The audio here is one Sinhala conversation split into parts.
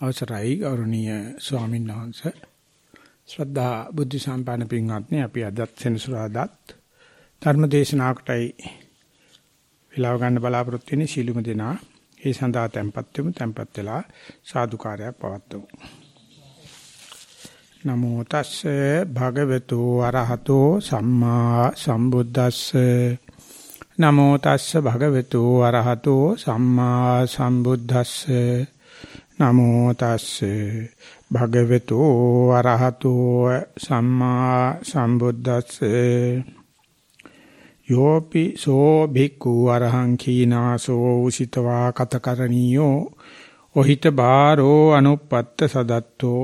අවසරයි ගෞරවනීය ස්වාමීන් වහන්සේ. ශ්‍රද්ධා බුද්ධ සම්පන්න පින්වත්නි අපි අදත් සෙනසුරාදාත් ධර්ම දේශනාවකටයි විලාව ගන්න බලාපොරොත්තු වෙන්නේ. සීලුම දෙනා ඒ සඳහා tempත් වෙමු. tempත් වෙලා සාදුකාරයක් පවත්වමු. නමෝ තස්සේ භගවතු අරහතෝ සම්මා සම්බුද්දස්සේ. නමෝ තස්සේ භගවතු අරහතෝ සම්මා සම්බුද්දස්සේ. නමෝ තස්සේ. භගවතු අරහතෝ සම්මා සම්බුද්දස්සේ. යෝපි සෝ භික්ඛු අරහං කීනාසෝ උසිතවා කතකරණියෝ. ඔහිත බාරෝ අනුපත්ත සදත්තෝ.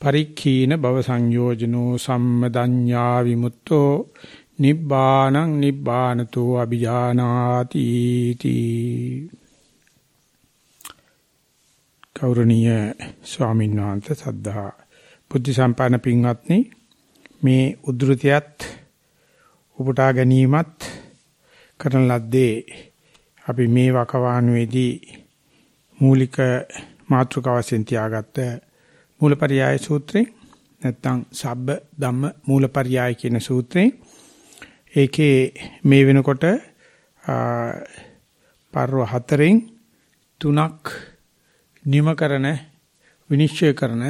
පරික්ඛීන භව සංයෝජනෝ සම්මදඤ්ඤා විමුක්තෝ. නිබ්බානං නිබ්බානතෝ අභිජානාති තී. ගෞරවනීය ස්වාමීන් වහන්සේ සද්ධා බුද්ධ සම්පන්න පින්වත්නි. මේ උද්ෘතියත් උපුටා ගැනීමත් කරන ලද්දේ අපි මේ වකවානුවේදී මූලික මාතෘකාවසෙන් තියාගත්ත මූලපරියාය සූත්‍රේ නැත්නම් සබ්බ ධම්ම මූලපරියාය කියන සූත්‍රේ ඒකේ මේ වෙනකොට පර්ව හතරෙන් තුනක් නිම කරන විනිශ්චය කරන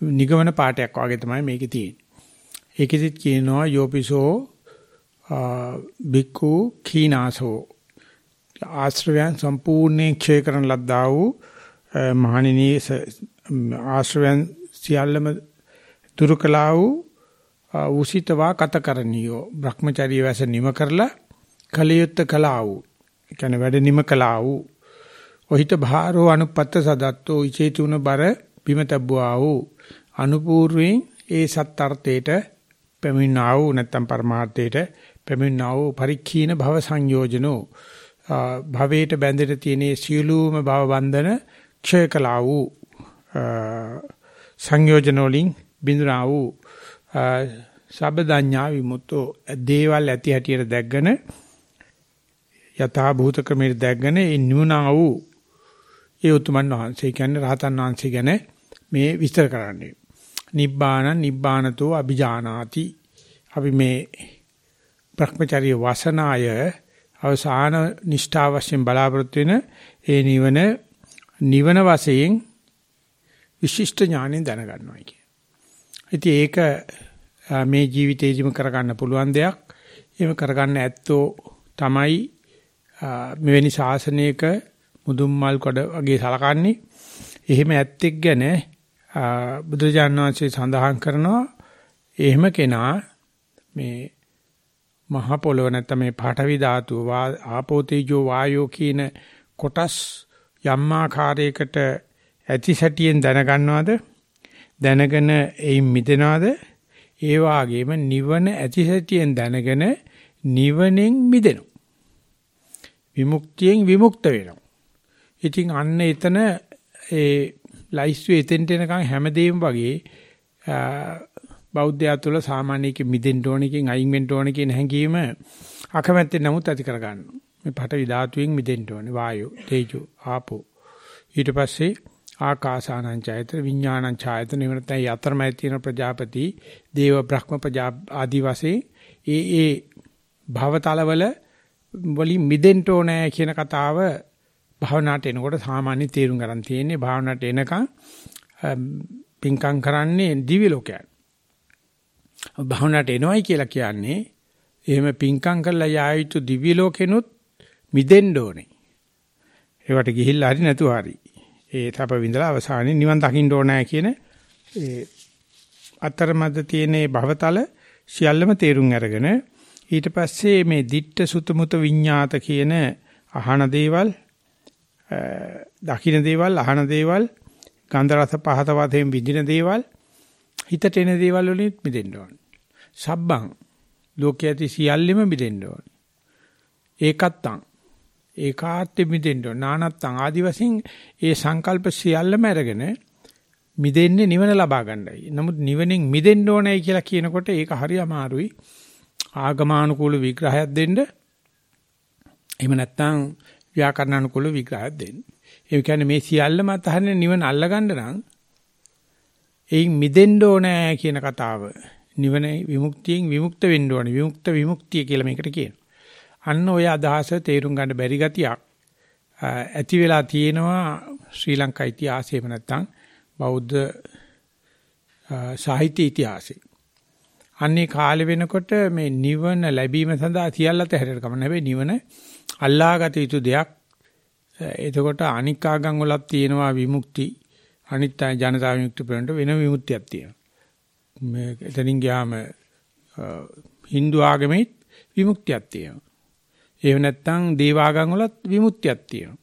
නිගමන පාඩයක් වගේ තමයි මේකේ තියෙන්නේ. ඒකෙදිත් කියනවා යෝපිසෝ බික්කු කීනාසෝ. ආශ්‍රවයන් සම්පූර්ණයෙන් ක්ෂය කරන ලද්දා වූ මහණෙනි ආශ්‍රවයන් සියල්ලම දුරු කළා වූ උසිතවා කතකරණියෝ. Brahmacharya වැස නිම කරලා කලියුත් කළා වූ. කියන්නේ වැඩ නිම කළා වූ. ඔහිත භාරෝ අනුපත්ත සදත්තෝ ඉචේතුන බර බිම තබ්බුවා වූ අනුපූර්වයෙන් ඒ සත්‍ර්ථයට පැමිණා වූ නැත්තම් පරමාර්ථයට පැමිණා වූ පරික්ඛීන භව සංයෝජනෝ භවයට බැඳෙට තියෙන සියලුම භව බන්ධන ක්ෂය කළා වූ සංයෝජන වලින් බිඳුනා වූ සබ්බදඤ්ඤා විමුක්තෝ දේවල් ඇති හැටියට දැක්ගෙන යථා භූත ක්‍රමයට දැක්ගෙන ඒ නුණා වූ ඒ උතුමන් වහන්සේ කියන්නේ රහතන් වහන්සේ ගැන මේ විස්තර කරන්නේ. නිබ්බාන නිබ්බානතෝ අභිජානාති. අපි මේ භ්‍රමචර්ය වාසනාය අවසාන නිෂ්ඨා වශයෙන් බලාපොරොත්තු වෙන ඒ නිවන නිවන වශයෙන් විශිෂ්ට ඥාණයෙන් දැනගන්නවා කිය. ඉතින් ඒක මේ ජීවිතේදිම කරගන්න පුළුවන් දෙයක්. එහෙම කරගන්න ඇත්තෝ තමයි මෙවැනි ශාසනයක මුදුන් මල් කොට වගේ සලකන්නේ. එහෙම ඇත්තෙක් ගැන බුදුරජාණන් වහන්සේ සඳහන් කරනවා එහෙම කෙනා මේ මහ පොළොව නැත්නම් මේ පාඨවි ධාතුව ආපෝ තේජෝ වායෝ කියන කොටස් යම් ආකාරයකට ඇති සැටියෙන් දැනගන්නවද? දැනගෙන එයින් මිදෙනවද? ඒ වාගේම නිවන ඇති සැටියෙන් දැනගෙන නිවනෙන් මිදෙනවා. විමුක්තියෙන් විමුක්ත වෙනවා. ඉතින් අන්න එතන ඒ ලයිස්ට් එතෙන්ට එනකන් හැමදේම වගේ බෞද්ධයා තුළ සාමාන්‍යක මිදෙන්න ඕන එකකින් අයින් වෙන්න ඕන කියන හැඟීම අකමැත්තෙන් නමුත් ඇති කර ගන්නවා. මේ පඨවි ධාතුවෙන් මිදෙන්න ඕනේ. වායෝ, තේජෝ, ආපෝ. ඊට පස්සේ ආකාසානං ඡායතන විඥානං ඡායතන එහෙම නැත්නම් යතරමයි තියෙන ප්‍රජාපති, දේව බ්‍රහ්ම ප්‍රජා ආදි වශයෙන් ඒ ඒ භවතලවල වලින් මිදෙන්න ඕනේ කියන කතාව භාවනාවට එනකොට සාමාන්‍ය තේරුම් ගන්න තියෙන්නේ භාවනාවට එනකන් පින්කම් කරන්නේ දිව්‍ය ලෝකයක්. භාවනාවට එනවයි කියලා කියන්නේ එහෙම පින්කම් කරලා යා යුතු දිව්‍ය ලෝකෙනුත් මිදෙන්න ඕනේ. ඒවට ගිහිල්ලා හරි නැතුව හරි. ඒ තප විඳලා අවසානයේ නිවන් දකින්න ඕනෑ කියන ඒ අතරමැද තියෙන භවතල සියල්ලම තේරුම් අරගෙන ඊට පස්සේ මේ ditta sutamuta විඤ්ඤාත කියන අහන දේවල් දකින්න දේවල් අහන දේවල් ගන්ධ රස පහත වශයෙන් විඳින දේවල් හිතට එන දේවල් වලින් මිදෙන්න ඕනේ. සබ්බං ලෝකයේ ඇති සියල්ලෙම මිදෙන්න ඕනේ. ඒකත්තං ඒකාත්‍ය මිදෙන්න ඕනේ. නානත්තං ආදි වශයෙන් ඒ සංකල්ප සියල්ලම අරගෙන මිදෙන්නේ නිවන ලබා ගන්නයි. නමුත් නිවනෙන් මිදෙන්න ඕනේ කියලා කියනකොට ඒක හරි අමාරුයි. ආගමානුකූල විග්‍රහයක් දෙන්න. එහෙම නැත්නම් ව්‍යාකරණ අනුකූල විග්‍රහයක් දෙන්න. ඒ කියන්නේ මේ සියල්ලම අතහරින නිවන අල්ලගන්න නම් එයින් මිදෙන්න ඕනෑ කියන කතාව. නිවන විමුක්තියෙන් විමුක්ත වෙන්න ඕනේ. විමුක්ත විමුක්තිය කියලා මේකට කියනවා. අන්න ඔය අදහස තේරුම් ගන්න බැරි ගතියක් ඇති වෙලා තියෙනවා ශ්‍රී ලංකා ඉතිහාසයේම නැත්තම් බෞද්ධ සාහිත්‍ය ඉතිහාසයේ. අන්නේ කාලෙ වෙනකොට මේ නිවන ලැබීම සඳහා සියල්ලත හැරෙන්න කමන හැබැයි නිවන අල්ලාගත යුතු දෙයක්. එතකොට අනික් ආගම් වලත් තියෙනවා විමුක්ති. අනිත් ජනතා විමුක්ති ප්‍රේණට වෙන විමුක්තියක් තියෙනවා. මේ එතනින් ගියාම Hindu ආගමේ විමුක්තියක් තියෙනවා. එහෙම නැත්නම් දේවාගම් වලත් විමුක්තියක් තියෙනවා.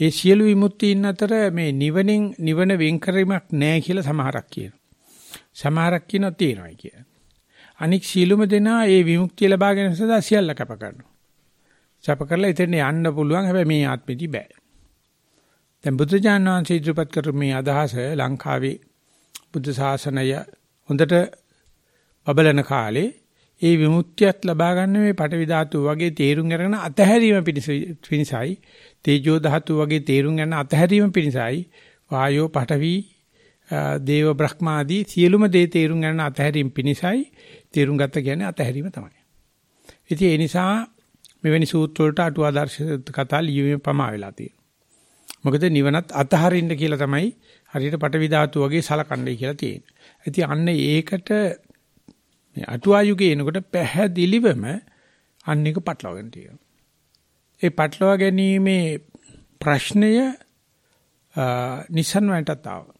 ඒ සියලු විමුක්තියින් අතර මේ නිවනින් නිවන වෙන් කිරීමක් නැහැ කියලා සමහරක් කියනවා. සමහරක් කියනවා තියෙනවා කියලා. අනික් සීලුම දෙනා ඒ විමුක්තිය ලබා ගැනීම සඳහා සියල්ල කැප කරනවා. සැප කරලා එතන යන්න පුළුවන් හැබැයි මේ ආත්මෙදි බෑ. දැන් බුදු දානංශ ඉදිරිපත් කර මේ අදහස ලංකාවේ බුද්ධ ශාසනය හොඳට බබලන කාලේ ඒ විමුක්තියත් ලබා ගන්න මේ පටවි ධාතු වගේ තේරුම් අරගෙන අතහැරීම පිණිසයි තේජෝ ධාතු වගේ තේරුම් ගන්න අතහැරීම පිණිසයි වායෝ පටවි දේව බ්‍රහ්මාදී සියලුම දේ තේරුම් ගන්න අතහැරීම පිණිසයි තේරුම් ගත්ත කියන්නේ අතහැරීම තමයි. ඉතින් ඒ නිසා මෙවැනි සූත්‍ර වලට අටුවා දර්ශ කතා ලියවීම පමා වෙලා තියෙනවා. මොකද නිවනත් අතහරින්න කියලා තමයි හරියට පටවි ධාතු වගේ සලකන්නේ කියලා තියෙන්නේ. ඉතින් අන්න ඒකට මේ අටුවා යුගයේ එනකොට පැහැදිලිවම අන්න එක පටලවාගෙන තියෙනවා. ඒ පටලවා ගැනීමේ ප්‍රශ්නය නිසන් වලටත් ආවා.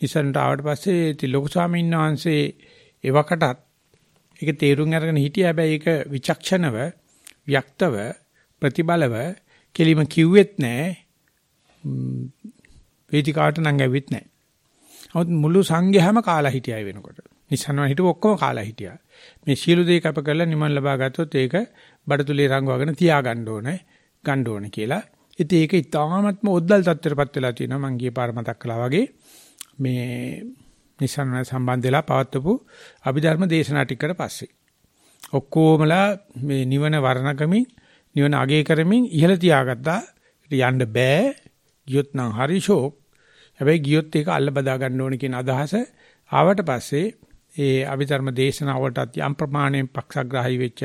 නිසන්ට ආවට පස්සේ ලොකු ස්වාමීන් වහන්සේ එවකටත් ඒක තේරුම් අරගෙන හිටිය හැබැයි ඒක විචක්ෂණව ව්‍යක්තව ප්‍රතිබලව කෙලිම කිව්වෙත් නෑ වේදිකාවට නම් ඇවිත් නෑ. නමුත් මුළු සංඝයාම කාලා හිටියයි වෙනකොට. නිසන්ව හිටව ඔක්කොම කාලා හිටියා. මේ සියලු දේ කැප කරලා නිමන් ලබා ගත්තොත් ඒක බඩතුලේ රංගවගෙන තියාගන්න ඕනේ, ගන්න ඕනේ කියලා. ඉතින් ඒක ඉතාමත්ම ඔද්දල් තත්ත්වයටපත් වෙලා තියෙනවා මං ගියේ පාර මතක් කළා වගේ. මේ නිසන් සම්බන්ධ වෙලා පවත්වපු අභිධර්ම දේශනා ටිකට පස්සේ. ඔක්කොමලා මේ නිවන වර්ණකමින් නිවන අගය කරමින් ඉහළ තියාගත්තා. යන්න බෑ. ගියොත් නම් හරි ෂෝක්. හැබැයි ගියොත් ඒක අල්ල බදා ගන්න ඕනේ කියන අදහස ආවට පස්සේ ඒ අභිධර්ම දේශනාවලටත් යම් ප්‍රමාණයෙන් පක්ෂග්‍රාහී වෙච්ච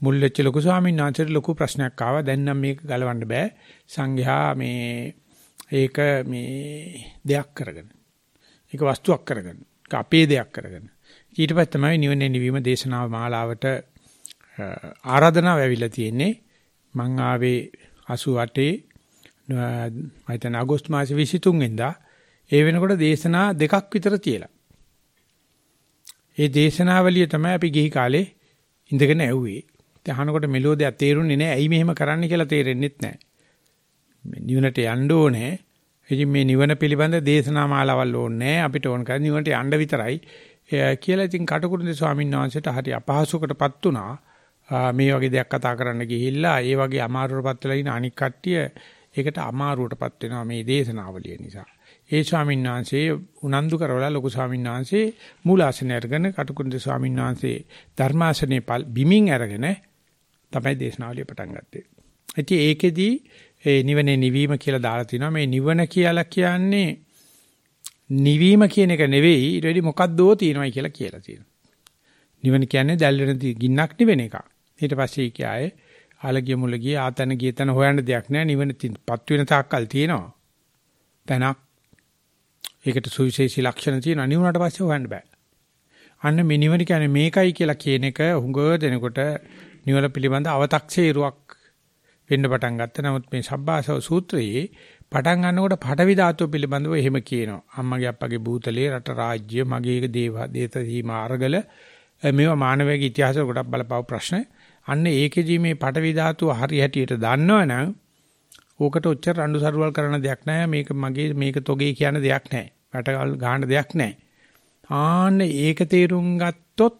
මුල් වෙච්ච ලොකු ස්වාමීන් වහන්සේට ලොකු ප්‍රශ්නයක් ආවා. දැන් නම් මේක ගලවන්න බෑ. සංඝයා මේ ඒක මේ දෙයක් කරගෙන. ඒක වස්තුවක් කරගෙන. ඒක අපේ දෙයක් කරගෙන. ඊට පස්සේ තමයි නිවනේ නිවීම දේශනාව මාලාවට ආරාධනාව ඇවිල්ලා තියෙන්නේ. මං ආවේ 88 මම හිතන අගෝස්තු මාසේ 23 වෙනිදා ඒ වෙනකොට දේශනා දෙකක් විතර තියලා. ඒ දේශනාවලිය තමයි අපි ගිහි කාලේ ඉඳගෙන ඇහුවේ. ඉතින් අහනකොට මෙලෝ දෙයක් තේරුන්නේ නැහැ. ඇයි මෙහෙම කරන්න කියලා තේරෙන්නෙත් නැහැ. නිවනට යන්න ඕනේ. ඉතින් මේ නිවන පිළිබඳ දේශනා මාලාවල් ඕනේ අපිට ඕන කරන්නේ නිවනට යන්න විතරයි. කියලා ඉතින් කටුකුරුන්දේ ස්වාමීන් වහන්සේට හරි අපහසුකටපත් වුණා. මේ වගේ දෙයක් කතා කරන්න ගිහිල්ලා ඒ වගේ අමාරුවටපත් වෙලා ඉන්න අනික් කට්ටිය ඒකට අමාරුවටපත් වෙනවා මේ දේශනාවලිය නිසා. ඒ ස්වාමීන් වහන්සේ උනන්දු කරවලා ලොකු ස්වාමීන් වහන්සේ මූලාසනය අරගෙන කටුකුරුන්ද ස්වාමීන් වහන්සේ ධර්මාසනේ බිමින් අරගෙන තමයි දේශනාවලිය පටන් ගත්තේ. ඉතින් ඒකෙදී ඒ නිවනේ නිවීම කියලා දාලා තිනවා මේ නිවන කියලා කියන්නේ නිවීම කියන එක නෙවෙයි ඊට වෙඩි මොකක්දෝ තියෙනවයි කියලා කියලා තියෙනවා. නිවන කියන්නේ දැල්වෙන ගින්නක් නෙවෙන එක. ඊට පස්සේ කියායේ ආලගිය මුලගිය ආතන ගිය තන හොයන්න දෙයක් නැහැ නිවන පත් වෙන තාක්කල් තියෙනවා. තනක් ඒකට සුවිශේෂී ලක්ෂණ තියෙනවා. නිවුණාට පස්සේ හොයන්න බෑ. අන්න මේ නිවන කියන්නේ මේකයි කියලා කියන එක හුඟ දෙනකොට නිවන පිළිබඳ අව탁සේරුවක් වෙන්න පටන් ගත්තා. නමුත් මේ සබ්බාසව සූත්‍රයේ පටන් ගන්නකොට පටවි ධාතුව පිළිබඳව එහෙම කියනවා. අම්මගේ අප්පගේ භූතලේ රට රාජ්‍ය මගේ දේව දේත සීමා අරගල මේවා මානවයාගේ ඉතිහාසවල ගොඩක් බලපාව ප්‍රශ්න. අන්න ඒකෙදි මේ පටවි ධාතුව හරි හැටියට දන්නවනම් ඕකට ඔච්චර රණ්ඩු සරුවල් කරන දෙයක් නැහැ. මේක මගේ මේක තොගේ කියන දෙයක් නැහැ. වැටකල් ගන්න දෙයක් නැහැ. ආන්න ඒක තේරුම් ගත්තොත්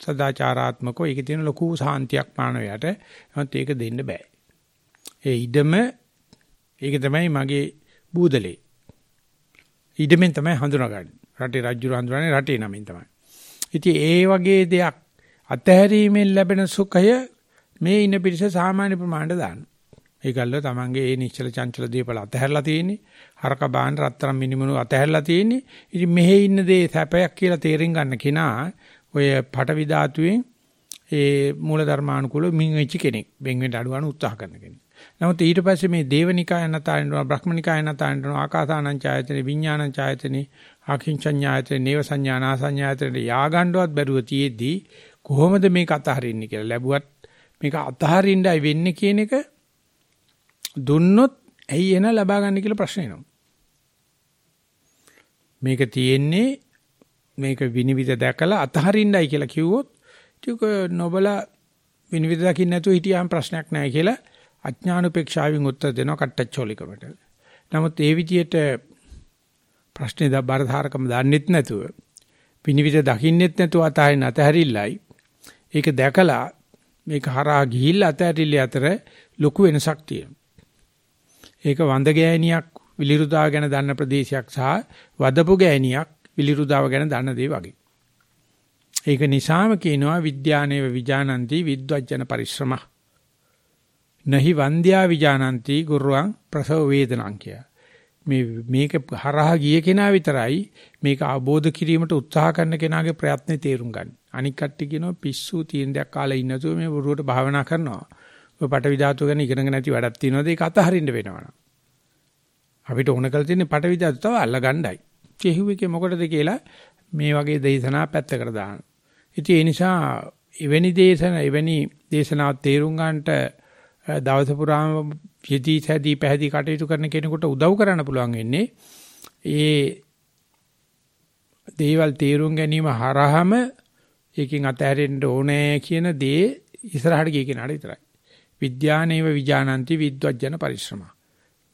සදාචාරාත්මකව ඒකේ තියෙන ලොකු සාන්තියක් මානවයට. නමුත් ඒක දෙන්න බෑ. ඒ ඉඩම ඒක තමයි මගේ බූදලේ. ඉඩමෙන් තමයි හඳුනාගන්නේ. රටේ රජු හඳුනන්නේ රටේ නමින් තමයි. ඉතින් ඒ වගේ දෙයක් අතහැරීමෙන් ලැබෙන සුඛය මේ ඉන පිරිස සාමාන්‍ය ප්‍රමාණයට දාන්න. ඒකල්ල තමන්ගේ ඒ නිශ්චල චංචල දීපල අතහැරලා තියෙන්නේ. හරක බාන රත්තරන් මිනිමුණු අතහැරලා තියෙන්නේ. ඉතින් මෙහි ඉන්න දේ සැපයක් කියලා තේරුම් ගන්න කෙනා ඔය පටවි ධාතුවෙන් ඒ මූල ධර්මානුකූල මින් වෙච්ච කෙනෙක්. බෙන් වෙන්න අඩුවන උත්සාහ කරන කෙනෙක්. නමුත් ඊට පස්සේ මේ දේවනිකාය නතාරිනවා බ්‍රහ්මනිකාය නතාරිනවා ආකාසානං ඡායතන විඥානං ඡායතන ආකින්චඤ්ඤායතන නේව සංඥානා සංඥායතන යාගණ්ඩවත් බැරුව තියේදී කොහොමද මේක අතහරින්නේ කියලා ලැබුවත් මේක අතහරින්නයි වෙන්නේ කියන එක දුන්නොත් ඇයි එන ලබා ගන්න කියලා ප්‍රශ්න එනවා. මේක තියෙන්නේ මේක විනිවිද දැකලා අතහරින්නයි කියලා කිව්වොත් ටික නොබල විනිවිද දකින්න නැතුව හිටියාම ප්‍රශ්නයක් නැහැ කියලා අඥානුපේක්ෂාවෙන් උත්තර දෙනවා කට්ටච්චෝලිකමට. නමුත් ඒ විදියට ප්‍රශ්නේ දා බරධාරකම දන්නෙත් නැතුව විනිවිද දකින්නෙත් නැතුව අතහරින්න අතහැරිල්ලයි ඒක දැකලා මේක හරහා ගිහිල්ලා අතහැරිල්ල අතර ලොකු වෙනසක් තියෙනවා. ඒක වඳ ගෑණියක් විලිරුදාව ගැන දන්න ප්‍රදේශයක් සහ වදපු ගෑණියක් විලිරුදාව ගැන දන්න දේ වගේ. ඒක නිසාම කියනවා විද්‍යානේව විජානಂತಿ විද්වජන පරිශ්‍රම. නහි වන්ද්‍යා විජානಂತಿ ගුරුවං ප්‍රසව වේදනං කිය. මේ මේක හරහා ගිය කෙනා විතරයි මේක අවබෝධ කිරීමට උත්සාහ කරන කෙනාගේ ප්‍රයත්නේ තේරුම් ගන්න. අනික් කට්ටිය කියනවා පිස්සු තියෙන දෙයක් කාලා ඉන්නතුව මේ බොරුවට භාවනා කරනවා. ඔය පටවි ධාතු ගැන ඉගෙනගෙන නැති වැඩක් තියෙනවද ඒක අතහරින්න වෙනවා. අපිට ඕන කරලා තියෙන්නේ පටවි ධාතු තව අල්ලගන්නයි. කෙහුවේ මොකටද කියලා මේ වගේ දේශනා පැත්තකට දාන්න. ඉතින් ඒ නිසා එවැනි දේශන එවැනි දේශනාවක් තේරුම් ගන්නට දවස පුරාම යෙදී සැදී පැහැදී කටයුතු කරන කෙනෙකුට උදව් කරන්න පුළුවන් වෙන්නේ ඒ දේවල් තේරුම් ගැනීම හරහම ඒකෙන් අතහැරෙන්න ඕනේ කියන දේ ඉස්සරහට ගිය කෙනාට විතරයි. විද්‍යානේව විජානಂತಿ විද්වජන පරිශ්‍රම.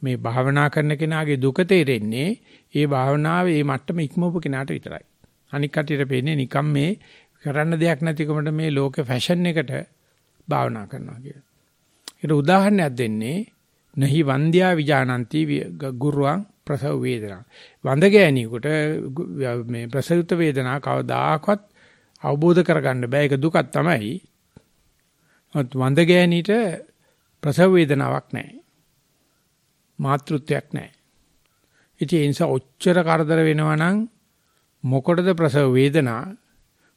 මේ භාවනා කරන කෙනාගේ දුක තේරෙන්නේ ඒ භාවනාවේ මේ මට්ටම ඉක්මවපු කෙනාට විතරයි. අනික් කටියට පේන්නේ නිකම් මේ කරන්න දෙයක් නැතිකමට මේ ලෝකේ ෆැෂන් එකට භාවනා කරනවා කියලා. ඒකට උදාහරණයක් දෙන්නේ නහි වන්ද්‍යා විජානಂತಿ ගුරුවං ප්‍රසව වේදනා. වඳ ගෑණියෙකුට මේ ප්‍රසවිත වේදනා කවදාකවත් අවබෝධ කරගන්න බෑ ඒක දුකක් තමයි. නමුත් වඳ ගෑණිට ප්‍රසව වේදනාවක් නැහැ. මාතෘත්වයක් නැහැ. ඉතින් ඒ නිසා ඔච්චර කරදර වෙනවා නම් මොකටද ප්‍රසව වේදනා?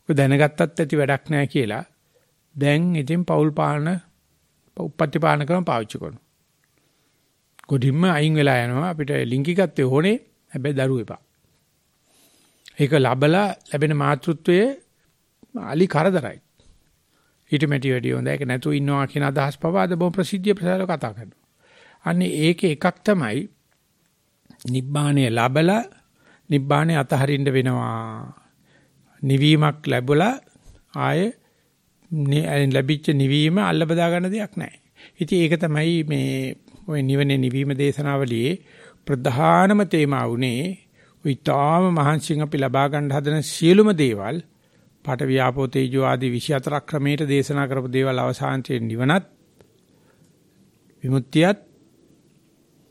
ඔය දැනගත්තත් ඇති වැඩක් නැහැ කියලා. දැන් ඉතින් පෞල් පාලන උපත්ති පාලන ක්‍රම පාවිච්චි කරනවා. ගොඩින්ම අයින් වෙලා යනවා අපිට ලිංගිකත්වයේ ඕනේ හැබැයි දරුවෝ එපා. ඒක ලබලා ලැබෙන මාතෘත්වයේ අලි කරදරයි. ඊට මෙටි වැඩි හොඳ ඒක නැතුව ඉන්නවා කියන අදහස් පවාද බොහොම ප්‍රසිද්ධිය ප්‍රසාරව කතා කරනවා. අන්නේ ඒකේ එකක් තමයි නිබ්බාණය ලැබලා නිබ්බාණය අතහරින්න වෙනවා. නිවීමක් ලැබුලා ආයේ ලැබිච්ච නිවීම අල්ල බදා ගන්න දෙයක් නැහැ. ඉතින් ඒක තමයි මේ ওই නිවනේ නිවීම දේශනාවලියේ ප්‍රධානම තේමා වුණේ ওই තාම මහන්සියෙන් අපි ලබා ගන්න හදන සියලුම දේවල් පාට වියාපෝ තේජෝ ආදී 24 ක්‍රමයට දේශනා කරපු දේවල් අවසානයේ නිවනත් විමුක්තියත්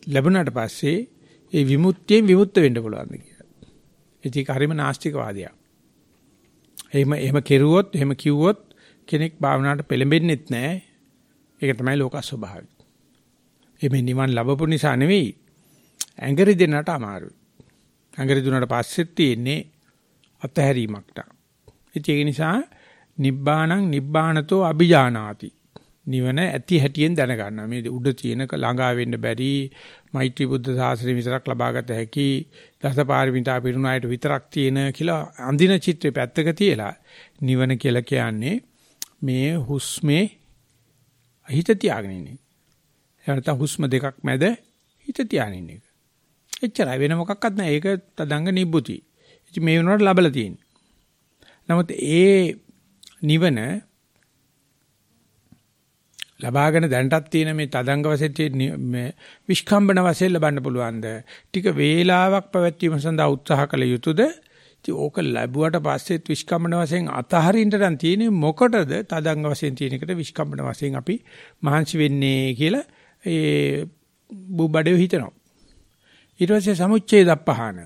ලැබුණාට පස්සේ ඒ විමුක්තියෙන් විමුක්ත වෙන්න පුළුවන්ද කියලා. ඒක හරිම නාස්තිකවාදයක්. එහෙම එහෙම කෙරුවොත් එහෙම කිව්වොත් කෙනෙක් භාවනාවට පෙළඹෙන්නෙත් නැහැ. ඒක තමයි ලෝක ස්වභාවය. එමේ නිවන් ලැබපු නිසා නෙවෙයි ඇඟරි දෙන්නට අමාරුයි. ඇඟරි දුන්නට පස්සෙත් තියෙන්නේ අතහැරීමක්ට. ඒක නිසා නිබ්බාණං නිබ්බානතෝ අபிජානාති. නිවන ඇති හැටියෙන් දැනගන්නවා. මේ උඩ තියෙන ළඟා වෙන්න බැරි මෛත්‍රී බුද්ධ සාසනය විතරක් ලබාගත හැකි දසපාරමිතා පිරුණු අයට විතරක් තියෙන කියලා අඳින චිත්‍රේ පැත්තක තියලා නිවන කියලා කියන්නේ මේ හුස්මේ හිත තියාගෙන ඉන්නේ. එහෙනම් හුස්ම දෙකක් මැද හිත තියාගෙන ඉන්න එක. එච්චරයි වෙන මොකක්වත් නැහැ. ඒක තදංග නිබ්බුති. ඉතින් මේ වෙනකොට ලබලා තියෙන්නේ. නමුත් ඒ නිවන ලබාගෙන දැනටත් තියෙන මේ තදංග වශයෙන් තියෙන මේ විස්කම්බන වශයෙන් ලබන්න පුළුවන්ද? ටික වේලාවක් පැවැත්වීම සඳහා උත්සාහ කළ යුතුද? ඉතින් ඕක ලැබුවට පස්සෙත් විස්කම්බන වශයෙන් අතහරින්න නම් තියෙන්නේ මොකටද? තදංග වශයෙන් තියෙන එකට විස්කම්බන වශයෙන් අපි මහන්සි වෙන්නේ කියලා ඒ බුබඩේ හිතනවා. ඊට පස්සේ සමුච්ඡේද අපහාන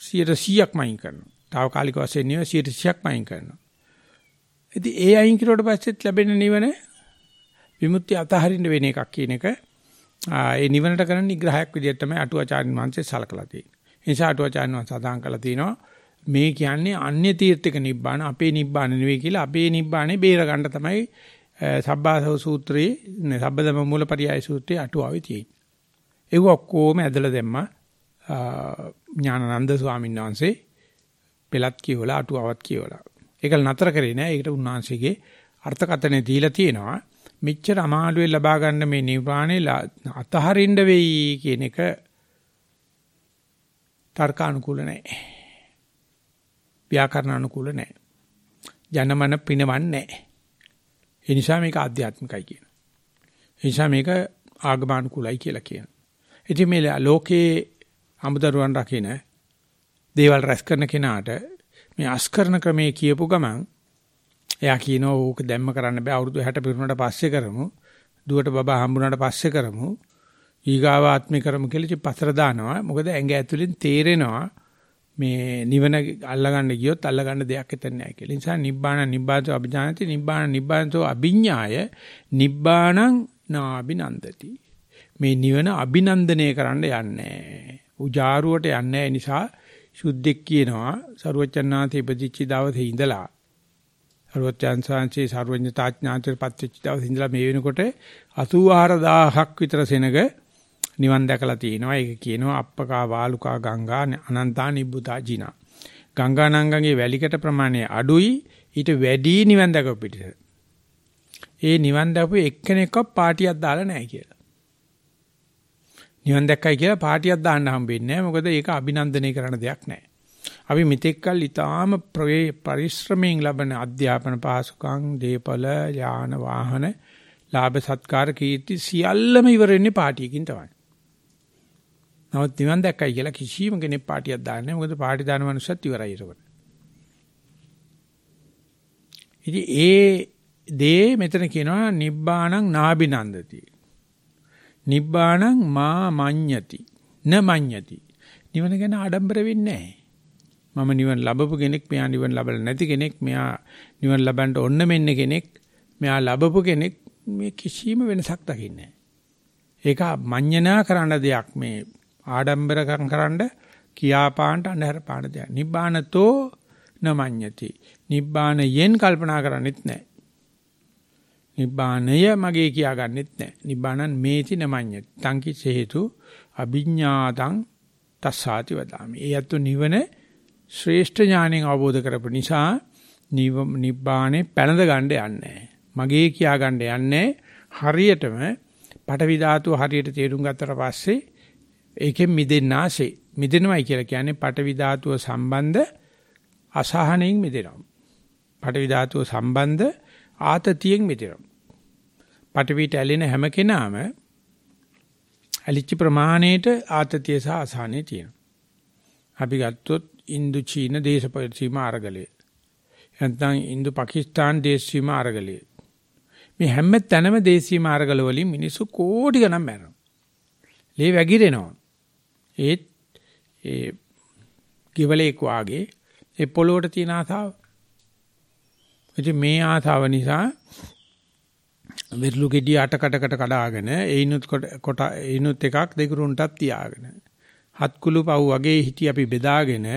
100%ක් මයින් කරනවා. తాවකාලික වශයෙන් නිව 100%ක් මයින් කරනවා. ඉතින් ඒ අයින් කිරුවට පස්සෙත් ලැබෙන නිවන විමුක්තිය අතහරින්න වෙන එකක් කියන එක ඒ නිවනට කරන නිග්‍රහයක් විදිහට තමයි අටුවාචාර්ය වංශය සලකලා තියෙන්නේ. ඒ නිසා අටුවාචාර්ය වංශ සදාන් කළා තිනවා මේ කියන්නේ අන්‍ය තීර්ථක නිබ්බාන අපේ නිබ්බාන නෙවෙයි කියලා අපේ නිබ්බානේ බේර ගන්න තමයි සබ්බාසව සූත්‍රයේ සබ්බදම මූලපරියාය සූත්‍රයේ අටුවාවේ තියෙන්නේ. ඒක ඔක්කොම ඇදලා දැම්මා ඥානানন্দ ස්වාමීන් වහන්සේ පෙළත් කියවලා අටුවාවත් කියවලා. ඒක නතර කරේ නෑ. ඒකට උන්වහන්සේගේ අර්ථකථනය දීලා තියෙනවා. මෙච්චර අමානුෂිකව ලබා ගන්න මේ නිර්වාණය අතහරින්න වෙයි කියන එක තර්කානුකූල නෑ. ව්‍යාකරණ අනුකූල නැහැ. ජනමන පිනවන්නේ නැහැ. ඒ නිසා මේක ආධ්‍යාත්මිකයි කියනවා. ඒ නිසා මේක ආගමානුකූලයි කියලා කියනවා. ඉතින් මේ ලෝකේ අමුදරුවන් රකින්න දේවල් රැස් කරන කෙනාට මේ අස්කරන ක්‍රමයේ කියපු ගමන් එයා කියනවා ඕක දැම්ම කරන්න බෑ අවුරුදු 60 පිරුණාට පස්සේ කරමු. දුවට බබා හම්බුනාට පස්සේ කරමු. ඊගාව ආත්මේ කරමු කියලා ඉතින් පතර දානවා. මොකද ඇඟ ඇතුලෙන් තේරෙනවා මේ නිවන අල්ලගන්න ගියොත් අල්ලගන්න දෙයක් එතන නැහැ කියලා. ඒ නිසා නිබ්බාන නිබ්බාතෝ අභිඥානති නිබ්බාන නිබ්බානතෝ අභිඥාය නිබ්බාණං නාබිනන්දති. මේ නිවන අභිනන්දනය කරන්න යන්නේ උජාරුවට යන්නේ නිසා සුද්ධෙක් කියනවා සරුවචනාතේ ඉපදිච්ච දවසේ ඉඳලා සරුවචන් සංසේ සර්වඥතාඥාන්තයට පත්වෙච්ච දවසේ ඉඳලා මේ වෙනකොට 84000ක් විතර සෙනග නිවන් දැකලා තිනවා. ඒක කියනවා අප්පකා වාලුකා ගංගා අනන්තා නිබ්බුතා ජිනා. ගංගා නංගගේ වැලිකට ප්‍රමාණය අඩුයි ඊට වැඩි නිවන් දැකපු පිටිස. ඒ නිවන් දැකපු එක්කෙනෙක්ව පාටියක් දාලා නැහැ කියලා. නිවන් දැක්කයි කියලා පාටියක් දාන්න හම්බෙන්නේ නැහැ. මොකද ඒක අභිනන්දනය කරන දෙයක් නැහැ. අපි මෙතෙක්කල් ඊටාම පරිශ්‍රමයෙන් ලබන අධ්‍යාපන පාසුකම්, දීපල, යාන වාහන, ලාභ සත්කාර කීර්ති සියල්ලම ඉවර වෙන්නේ පාටියකින් තමයි. නමුත් නිවන් දැක්කයි කියලා කිසිම කෙනෙක් පාටියක් දාන්නේ නැහැ. මොකද පාටි දාන මනුස්සයත් ඉවරයි ඒකට. ඉතින් ඒ දේ මෙතන කියනවා නිබ්බාණං නාබිනන්දති. නිබ්බාණං මා මඤ්ඤති. න මඤ්ඤති. නිවන ගැන ආඩම්බර වෙන්නේ නැහැ. මම නිවන ලැබපු කෙනෙක් මෙයා නිවන ලැබලා නැති කෙනෙක් මෙයා නිවන ලබන්න ඕන්න මෙන්න කෙනෙක් මෙයා ලැබපු කෙනෙක් මේ කිසිම වෙනසක් දකින්නේ නැහැ. ඒක මඤ්ඤණා කරන්න දෙයක් මේ ආඩම්බරකම් කරන්න කියාපාන්න අnder පාන දෙයක්. නිබ්බානතෝ නමඤ්ඤති. නිබ්බානයෙන් කල්පනා කරන්නෙත් නැහැ. නිබ්බානය මගේ කියාගන්නෙත් නැහැ. නිබ්බානං මේති නමඤ්ඤති. තංකි හේතු අභිඥාතං තස්සාති වදාමි. ඒ අතු නිවන ශ්‍රේෂ්ඨ ඥාණයෙන් අවබෝධ කරපු නිසා නිබ්බානේ පැනඳ ගන්න යන්නේ මගේ කියා ගන්න යන්නේ හරියටම පටවි ධාතුව හරියට තේරුම් ගත්තට පස්සේ ඒකෙන් මිදෙන්න ආසේ. මිදෙනවයි කියලා කියන්නේ පටවි ධාතුව සම්බන්ධ අසහනෙන් මිදෙනවා. පටවි ධාතුව සම්බන්ධ ආතතියෙන් මිදෙනවා. පටවිට ඇලෙන හැම කෙනාම ඇලිච්ච ප්‍රමාණයට ආතතිය සහ අසහනෙ තියෙනවා. අපි ගත්තොත් ඉන්දු චීන දේශපොළ සීමා අරගලය. නැත්නම් ඉන්දු පාකිස්තාන් දේශ සීමා අරගලය. මේ හැම තැනම දේශීය මාර්ගවල වලින් මිනිස්සු කෝටි ගණන් මැරෙනවා. ලේ වැగిරෙනවා. ඒත් ඒ කිවලේක් වාගේ ඒ පොළොවට තියෙන ආසාව. ඉතින් මේ ආසාව නිසා විරලු ගෙඩිය අටකටකට කඩාගෙන ඒිනුත් කොට ඒිනුත් එකක් දෙකුරුන්ටත් තියාගෙන හත් කුළු පව් වගේ හිටි අපි බෙදාගෙන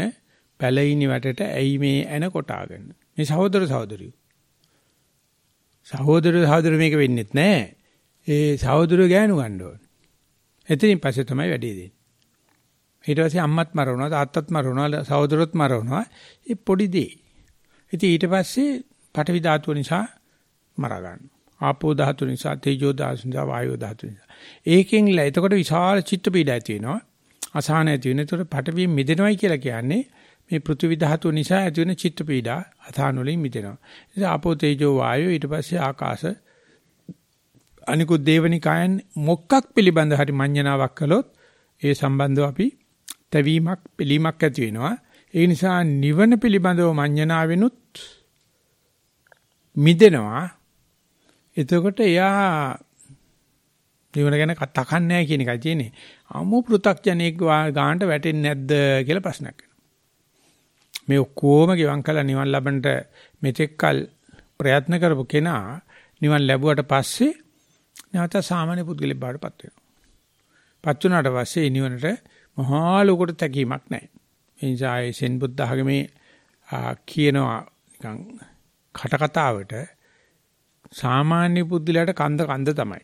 පැලිනි වැටට ඇයි මේ එන කොටාගෙන? මේ සහෝදර සහෝදරියෝ. සහෝදර සහෝදර මේක වෙන්නෙත් නෑ. ඒ සහෝදරයෝ ගෑනු ගන්න ඕන. එතනින් පස්සේ තමයි වැඩේ දෙන්නේ. ඊට පස්සේ අම්මත් මරනවා තාත්තත් මරනවා සහෝදරොත් මරනවා ඒ පොඩි දේ. ඉතින් ඊට පස්සේ පඨවි ධාතුව නිසා මර ගන්නවා. ආපෝ ධාතුව නිසා තේජෝ ධාතුව නිසා වායෝ ධාතුව නිසා. ඒකෙන් ල එතකොට විශාල චිත්ත පීඩ ඇති වෙනවා. අසහන ඇති වෙන. එතකොට පඨවි මිදෙනවයි කියලා කියන්නේ මේ පෘථිවි ධාතුව නිසා ඇති වෙන චිත්ත පීඩා අසහන වලින් මිදෙනවා. ඉතින් ආපෝ තේජෝ වායෝ ඊට පස්සේ ආකාශ අනිකුත් දේවනිකායන් මොකක් පිළිබඳ හරි මඤ්ඤණාවක් කළොත් ඒ සම්බන්ධව අපි තැවීමක් පිළීමක් ඇති වෙනවා. ඒ නිසා නිවන පිළිබඳව මඤ්ඤණාවෙනුත් මිදෙනවා. එතකොට එයා නිවන ගැන කතාකන්නේ නැහැ කියන එකයි තියෙන්නේ. අමු පෘ탁ජනෙක් ගානට වැටෙන්නේ නැද්ද කියලා ප්‍රශ්නයක් මේ ඔක්කොම ගෙවම් කළා නිවන් ලබන්නට මෙතෙක්කල් ප්‍රයත්න කරපු කෙනා නිවන් ලැබුවට පස්සේ නැවත සාමාන්‍ය පුද්ගලෙක් බාටපත් වෙනවා. පත් වුණාට පස්සේ නිවනට මහා ලෝකෙට තැකීමක් නැහැ. ඒ නිසා ඒ සෙන් බුද්ධ ආගමේ කියනවා නිකන් කට කතාවට සාමාන්‍ය පුද්දලයට කන්ද කන්ද තමයි.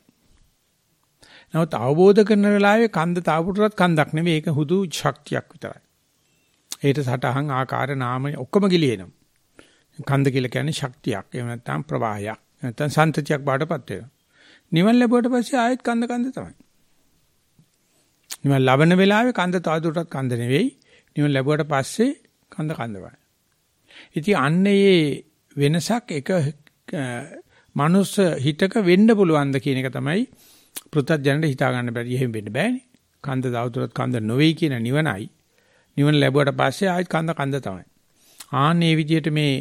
නමුත් අවබෝධ කරන වෙලාවේ කන්ද තාපුටරත් කන්දක් නෙවෙයි ඒක හුදු ශක්තියක් විතරයි. ඒට සටහන් ආකාර නාම ඔක්කොම ගිලිනවා. කන්ද කියලා කියන්නේ ශක්තියක්. එහෙම නැත්නම් ප්‍රවාහයක්. නැත්නම් සන්තතියක් බාටපත් වෙනවා. නිවන් ලැබුවට පස්සේ ආයෙත් කන්ද කන්ද තමයි. නිවන් ලබන වෙලාවේ කන්ද තවදුරටත් කන්ද නෙවෙයි. නිවන් ලැබුවට පස්සේ කන්ද කන්දමයි. ඉතින් අන්නේ වෙනසක් එක මනුස්ස හිතක වෙන්න පුළුවන්ද කියන එක තමයි පෘථජනට හිතා ගන්න බැරි. එහෙම වෙන්න බෑනේ. කන්ද තවදුරටත් කන්ද නොවේයි කියන නිවනයි. නිවන ලැබුවට පස්සේ ආයෙත් කන්ද කන්ද තමයි. ආන්නේ විදිහට මේ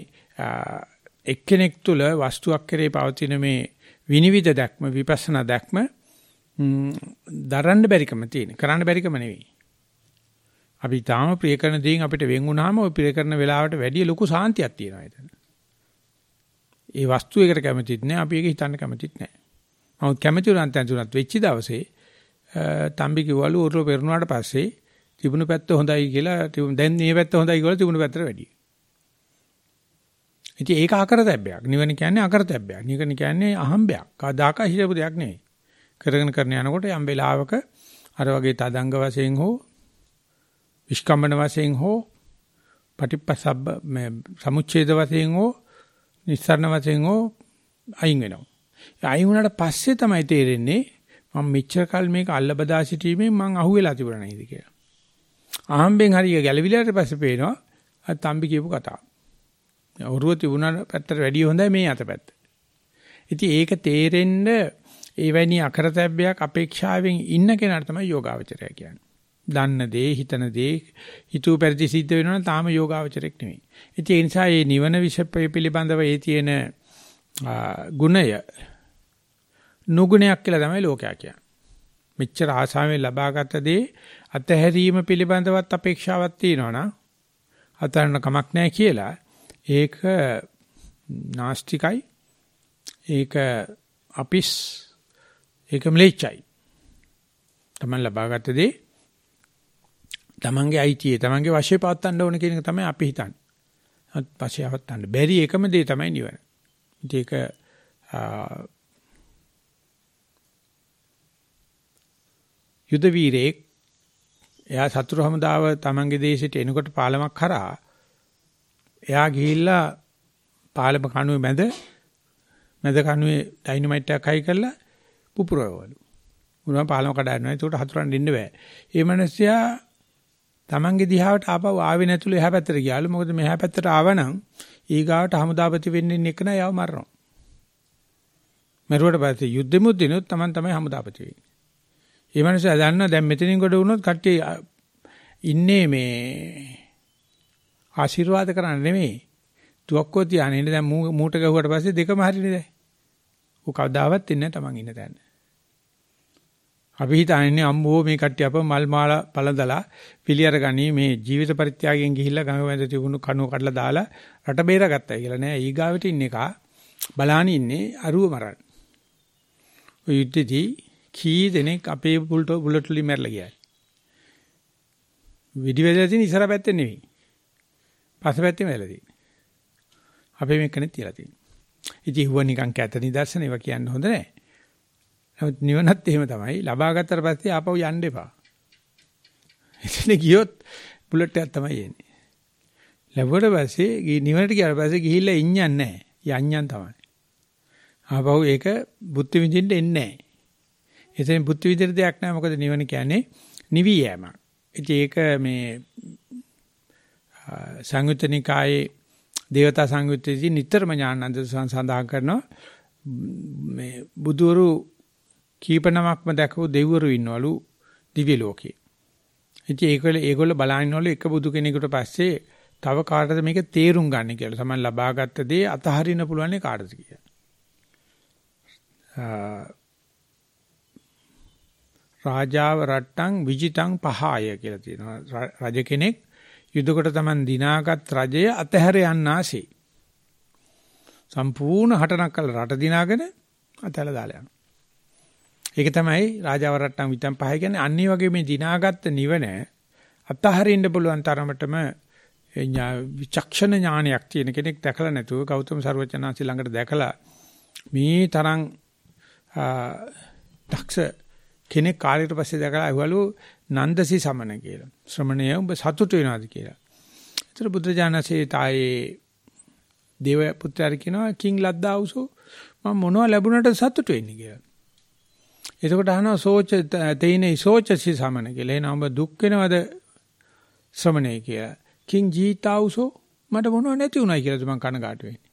එක්කෙනෙක් තුල වස්තුවක් කෙරේ පවතින මේ විනිවිද දැක්ම විපස්සනා දැක්ම දරන්න බැරිකම තියෙන. කරන්න බැරිකම නෙවෙයි. අපි තාම ප්‍රිය කරන දේෙන් අපිට වෙන් වුණාම ওই ප්‍රිය කරන වෙලාවට වැඩිය ලොකු සාන්තියක් තියෙනවා එතන. ඒ වස්තුවයකට කැමතිත් නෑ අපි ඒක හිතන්න කැමතිත් නෑ. නමුත් කැමති උනන් තැන්තුනත් වෙච්ච දවසේ තම්බි කිව්වලු උරුව පෙරුණාට පස්සේ තිබුණු පැත්ත හොඳයි කියලා දැන් මේ පැත්ත හොඳයි කියලා තිබුණු පැත්තට වැඩියි. ඉතින් ඒක අකරතැබ්බයක්. නිවන කියන්නේ අකරතැබ්බයක්. නිවන කියන්නේ අහම්බයක්. කදාක හිතපු දෙයක් නෙවෙයි. කරගෙන කරන යනකොට යම් වෙලාවක අර වගේ තදංග වශයෙන් හෝ විස්කම්බන වශයෙන් හෝ පටිපස්සබ්බ මේ සමුච්ඡේද වශයෙන් හෝ නිස්සරණ වශයෙන් හෝ අයින් වෙනවා. අයින් වුණාට පස්සේ තමයි තේරෙන්නේ මම මෙච්චර කල් මේක අල්ල බදා සිටීමෙන් මං අහුවෙලා තිබුණා නේද කියලා. අහම්බෙන් හරිය ගැලවිලාට පස්සේ පේනවා අත් තම්බි කියපු කතාව. ඔරුව තිබුණාට පැත්තට වැඩිය හොඳයි මේ අත පැත්ත. ඉතින් ඒක තේරෙන්න එවැනි අකරතැබ්බයක් අපේක්ෂාවෙන් ඉන්න කෙනාට තමයි යෝගාවචරය කියන්නේ. දන්න දේ, හිතන දේ, හිතුව පරිදි සිද්ධ වෙනවා නම් තාම යෝගාවචරයක් නෙවෙයි. ඉතින් ඒ නිසා මේ නිවන විෂය පිළිබඳව ඒ තියෙන ගුණය නුගුණයක් කියලා තමයි ලෝකයා කියන්නේ. මෙච්චර ආසාවෙන් ලබාගත් දේ අතහැරීම පිළිබඳවත් අපේක්ෂාවක් තියෙනවා නම් අතහරන කමක් නැහැ කියලා ඒක නාස්තිකයි ඒක අපිස් ඒක ම්ලේච්චයි තමන් ලබාගත් දේ තමන්ගේ අයිතිය තමන්ගේ වශයේ පවත්වන්න ඕන කියන එක තමයි අපි හිතන්නේ. අත් පස්සේ අවත්තන්න බැරි එකම දේ තමයි නිවන. ඒක යුද වීරයෙක් එයා සතුරු හමුදාව තමන්ගේ දේශයට එනකොට පාලමක් කරා එයා ගිහිල්ලා පාලම කණුවේ මැද මැද කණුවේ ඩයිනමයිට් එකක් හයි කරලා පුපුරවවලු. උනවා පාලම කඩනවා. ඒකට හතුරන් දෙන්න බෑ. ඒ මනසයා තමන්ගේ දිහාවට ආපහු ආවේ නැතුළු එහා පැත්තට ගියාලු. මොකද මෙහා පැත්තට ආවනම් ඊගාවට හමුදාපති වෙන්නේ එක නෑ යව මරනවා. මරුවට පස්සේ යුද්ධෙමුත් දිනුත් තමන් තමයි හමුදාපති වෙන්නේ. ඒ මනුස්සයා දන්නා දැන් මෙතනින් ගොඩ වුණොත් කට්ටිය ඉන්නේ මේ ආශිර්වාද කරන්න නෙමෙයි. තුවක්කෝ තියාගෙන ඉන්න දැන් මූට ගහුවට පස්සේ දෙකම හරිනේ දැන්. ඌ කවදාවත් ඉන්නේ තමන් ඉන්න තැන. අපි හිතන්නේ අම්මෝ මේ කට්ටිය අප මල් මාලා පළඳලා පිළියර ගනි මේ ජීවිත පරිත්‍යාගයෙන් ගිහිල්ලා ගඟ වැද තිබුණු කණුව කඩලා දාලා රට බේරගත්තා කියලා නෑ ඊගාවට ඉන්න එක බලාන ඉන්නේ අරුව මරන්න. ඔය යුද්ධෙදී කී දෙනෙක් අපේ බුලට බුලට් වලින් මැරලා ගියා. විදි වැදලා තියෙන ඉස්සර පැත්තේ නෙවෙයි. පස පැත්තේ වැදලා තියෙන්නේ. අපේ මේකනේ තියලා තියෙන්නේ. ඉතින් හුව නිකන් කැත නිදර්ශන ඒවා කියන්න හොඳ නැහැ. නමුත් නිවනත් එහෙම තමයි. ලබා ගත්තට පස්සේ ආපහු යන්න එපා. එතන ගියොත් බුලට් එකක් තමයි එන්නේ. ලැබුවට පස්සේ නිවනට ගියාට පස්සේ ගිහිල්ලා ඉඤ්ඤන් නැහැ. යඤ්ඤන් තමයි. ආපහු ඒක බුද්ධ විඳින්න එන්නේ නැහැ. එතෙන් බුද්ධ විදිර දෙයක් නැහැ මොකද නිවන කියන්නේ නිවි යෑමක්. ඉතින් ඒක මේ සංයුත්තනිකායේ දේවතා සංයුත්තේදී නිතරම ඥානන්ද සඳහන් කරනවා මේ බුදුවරු කීප නමක්ම දැකපු දෙවිවරු ඉන්නවලු දිව්‍ය ලෝකේ. ඉතින් ඒකවල ඒගොල්ලෝ බලනවලු එක බුදු කෙනෙකුට පස්සේ තව කාටද මේක තේරුම් ගන්න කියලා. සමන් ලබාගත් දේ අතහරින්න පුළුවන් කාටද කියලා. රාජාව රට්ටං විජිතං පහාය කියලා තියෙනවා. රජ කෙනෙක් යුදකොට Taman දිනාගත් රජය අතහැර යන්නාසේ. සම්පූර්ණ හටනක් කළ රට දිනාගෙන අතහැලා දාලා යනවා. ඒක තමයි රාජවරට්ටම් විතම් පහයි කියන්නේ අන්නේ වගේ මේ දිනාගත්ත නිවන අතහරින්න පුළුවන් තරමටම විචක්ෂණ ඥානයක් තියෙන කෙනෙක් දැකලා නැතුව ගෞතම සර්වචනාංශ ළඟට දැකලා මේ තරම් දක්ෂ කෙනෙක් කාලයකට පස්සේ දැකලා අහවලු නන්දසි සමන කියලා. ශ්‍රමණය උඹ සතුට වෙනවද කියලා. ඒතර බුදුජානසී තායේ දේව පුත්‍රයාට කියනවා කිං ලද්දාවුසෝ මම මොනව ලැබුණට සතුට වෙන්නේ කියලා. එතකොට අහනවා සෝච තේිනේ සෝචසි සමන කියලා. එනවා ඔබ දුක් වෙනවද ශ්‍රමණේ කියලා. කිං ජීතාවුසෝ මට මොනව නැති උනායි කියලා මම කනගාටු වෙන්නේ.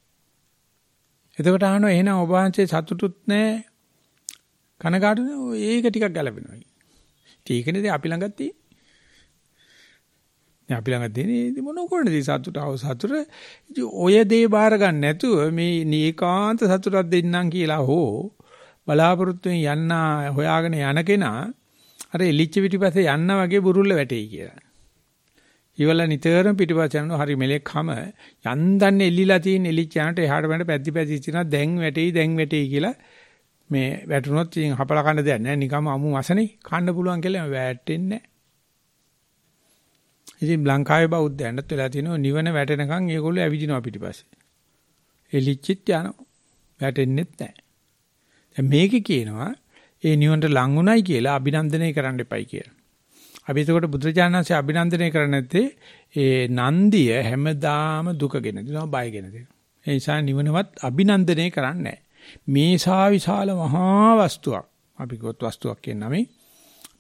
එතකොට අහනවා එහෙනම් ඔබ වහන්සේ සතුටුත් නැහැ කනගාටු ඒක ටිකක් ගැලපෙනවා. ඒකනේ අපි ළඟත් තියෙන්නේ. දැන් අපි ළඟ තියෙන්නේ මොන කරන්නේද සතුට ආව සතුට ඔය දේ බාර ගන්න නැතුව මේ නීකාන්ත සතුටක් දෙන්නම් කියලා හෝ බලාපොරොත්තුෙන් යන්න හොයාගෙන යන කෙනා අර එලිච්ච පිටිපස්සේ යන්න වගේ බුරුල්ල වැටෙයි කියලා. ඉවල නිතරම පිටිපස්ස යනවා හරි මෙලෙක් හැම යන්දන්නේ එල්ලිලා තියෙන එලිච්ච යනට එහාට බඳ පැද්දි පැද්දි ඉතිනා දැන් වැටෙයි දැන් වැටෙයි කියලා මේ වැටුනොත් ඉතින් හපලා කන්න දෙයක් නැහැ නිකම්ම අමු වසනේ කන්න පුළුවන් කියලා වැටෙන්නේ නැහැ. ඉතින් ලංකාවේ බෞද්ධයන්ට වෙලා තියෙනවා නිවන වැටෙනකන් ඒගොල්ලෝ ඇවිදිනවා පිටිපස්සේ. එලිච්චිත් යනවා. වැටෙන්නෙත් නැහැ. දැන් මේකේ කියනවා ඒ නිවනට ලං කියලා අභිනන්දනය කරන්න එපයි කියලා. අපි එතකොට බුදුරජාණන්සේ අභිනන්දනය කරන්නේ නැත්තේ ඒ නන්දිය හැමදාම දුකගෙන දෙනවා බයගෙන දෙනවා. ඒ නිසා නිවනවත් අභිනන්දනය කරන්නේ මේ සා විශාල මහා වස්තුවක්. අපි කිව්වොත් වස්තුවක් කියන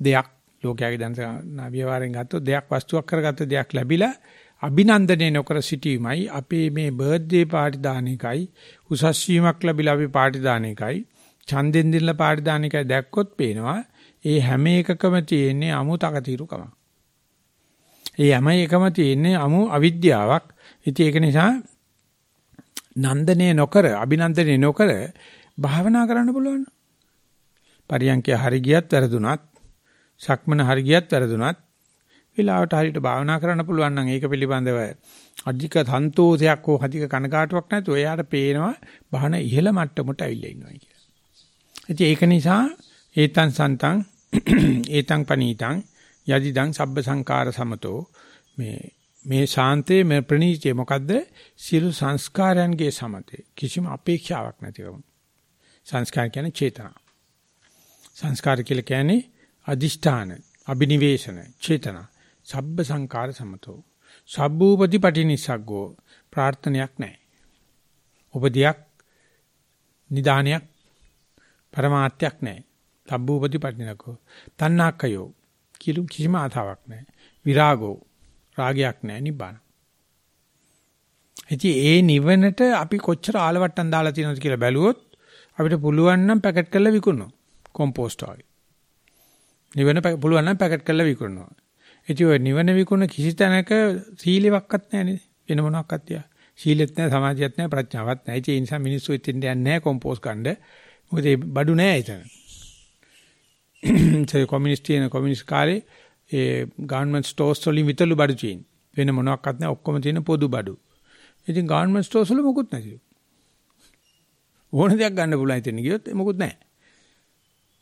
දෙයක් ලෝකයාගේ දැන් විවරෙන් ගත්තොත් දෙයක් වස්තුවක් කරගත්ත දෙයක් ලැබිලා අභිනන්දනය නොකර සිටීමයි. අපේ මේ බර්ත්ඩේ පාටි දාන එකයි. උසස් වීමක් ලැබිලා අපි පාටි දාන එකයි. ඡන්දෙන් දෙන්න පාටි දාන එකයි දැක්කොත් පේනවා ඒ හැම එකකම තියෙන්නේ අමු තකතිරුකම. ඒ හැම එකම තියෙන්නේ අමු අවිද්‍යාවක්. ඉතින් ඒක නිසා නන්දනය නොකර අභිනන්දනය නොකර භාවනා කරන්න පුළුවන්. පරියන්කේ හරි ගියත් වැරදුනත් සක්මන හරි ගියත් වැරදුනත් විලාවට හරියට භාවනා කරන්න පුළුවන් නම් ඒක පිළිබඳව අධික සන්තෝෂයක් හෝ අධික කනකාටුවක් නැතුව එයාට පේනවා බහන ඉහළ මට්ටමට අවිල්ල ඉන්නවා කියලා. ඉතින් ඒක නිසා ඒතං සන්තං ඒතං පනීතං යදිදං සබ්බ සංකාර සමතෝ මේ මේ ශාන්තේ මේ ප්‍රණීතිය මොකද්ද? සියලු සංස්කාරයන්ගේ සමතේ කිසිම අපේක්ෂාවක් නැතිවම. සංස්කාර කියන්නේ චේතනා. සංස්කාර කියලා කියන්නේ අදිෂ්ඨාන, අබිනිවේෂණ, චේතනා. සබ්බ සංකාර සමතෝ. සබ්බූපති පටිනිස්සග්ගෝ ප්‍රාර්ථනයක් නැහැ. උපදියක් නිදානයක් પરමාර්ථයක් නැහැ. සබ්බූපති පටිනකෝ. තණ්හාක්කයෝ කිලු කිසිම ආතාවක් නැහැ. විරාගෝ රාගයක් නැහැ නිබ්බාන. ඉතින් ඒ නිවනට අපි කොච්චර ආලවට්ටම් දාලා තියෙනවද කියලා බැලුවොත් අපිට පුළුවන් නම් පැකට් කරලා විකුණනවා. කොම්පෝස්ට් වගේ. නිවන පුළුවන් නම් පැකට් කරලා විකුණනවා. ඉතින් ඔය නිවන විකුණ කිසි තැනක සීලෙවක්වත් නැහැ නේද? වෙන මොනවාක්වත් තියා. සීලෙත් නැහැ, සමාධියත් නැහැ, ප්‍රඥාවක් නැහැ. ඒ නිසා මිනිස්සු ඉතින් යන්නේ නැහැ කොම්පෝස්ට් ගන්න. මොකද ඒ බඩු නැහැ එතන. ඒ කොමියුනිස්ට් කියන කොමියුනිස්ට් කාලේ ඒ ගවර්න්මන්ට් ස්ටෝර්ස් වලින් විතලු බඩු චීන්. වෙන මොනවාක්වත් නැහැ ඔක්කොම තියෙන පොදු බඩු. ඉතින් ගවර්න්මන්ට් ස්ටෝර්ස් වල මොකුත් නැතිලු. ඕන දෙයක් ගන්න පුළුවන් ඉතින් ගියොත් මොකුත් නැහැ.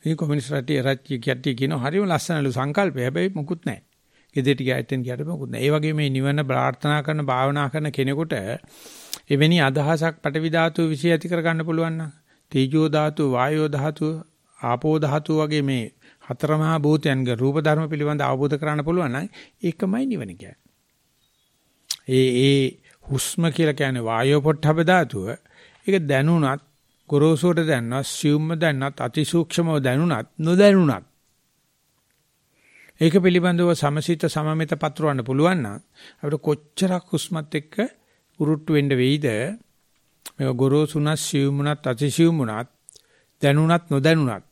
මේ කොමියුනිස්ට් රටේ රාජ්‍ය කැටි කියන හරිම ලස්සනලු සංකල්පය. හැබැයි මොකුත් නැහැ. ගෙදරට ගියයින් ගියට මොකුත් නැහැ. ඒ වගේ මේ නිවන ප්‍රාර්ථනා කරන භාවනා කරන කෙනෙකුට එවැනි අදහසක් පටවි ධාතු විශ්ය ඇති කර ගන්න පුළුවන් නම් තේජෝ ධාතු, වායෝ ධාතු, ආපෝ ධාතු වගේ මේ හතර මහා භූතයන්ගේ රූප ධර්ම පිළිබඳ අවබෝධ කරගන්න පුළුවන් නම් ඒකමයි නිවන කියන්නේ. ඒ ඒ හුස්ම කියලා කියන්නේ වායෝ පොට්ටබ ධාතුව. ඒක දැනුණත් ගොරෝසුට දැනනවා, සියුම්ම දැනනත්, අතිසූක්ෂමව දැනුණත්, නොදැනුණත්. ඒක පිළිබඳව සමසිත සමමිත පතුරවන්න පුළුවන් නම් අපිට කොච්චරක් හුස්මත් එක්ක උරුට්ටු වෙන්න වෙයිද? මේක ගොරෝසුණත්, සියුම්ුණත්, අතිසියුම්ුණත්, දැනුණත් නොදැනුණත්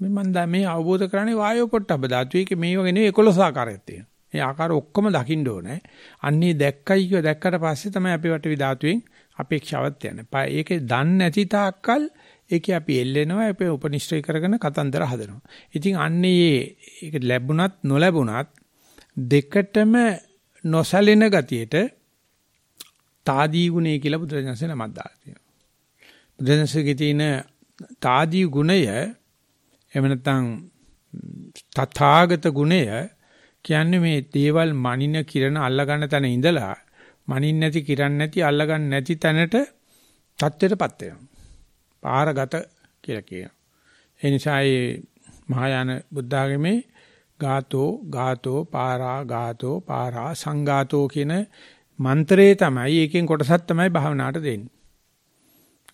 මේ මන් දා මේ අවබෝධ කරන්නේ වායෝ පොට්ටබ්බ ධාතු එකේ මේ වගේ නෙවෙයි 11 ආකාරයක් තියෙනවා. මේ ආකාර ඔක්කොම දකින්න ඕනේ. අන්නේ දැක්කයි කිය දැක්කට පස්සේ තමයි අපි වට විධාතුවෙන් අපේක්ෂාවක් යන්නේ. ඒකේ දන්නේ නැති තාක්කල් ඒකේ අපි එල්ලෙනවා අපි උපනිෂ්ඨය කරගෙන කතන්දර හදනවා. ඉතින් අන්නේ ඒක ලැබුණත් නොලැබුණත් දෙකටම නොසැලෙන ගතියට තාදී ගුණය කියලා බුදුරජාණන්සේ නමක් දාලා තියෙනවා. බුදුරජාණන්සේගේ තියෙන තාදී ගුණය එහෙම නැත්නම් තථාගත ගුණය කියන්නේ මේ දේවල් මනින කිරණ අල්ලගන්න තැන ඉඳලා මනින් නැති කිරණ නැති අල්ලගන්න නැති තැනට தත්වෙටපත් වෙනවා. පාරගත කියලා කියනවා. ඒ නිසා මේ මහායාන බුද්ධ ආගමේ ගාතෝ ගාතෝ පාරා ගාතෝ පාරා සංගාතෝ කියන මන්ත්‍රේ තමයි ඒකෙන් කොටසක් තමයි භාවනාවට දෙන්නේ.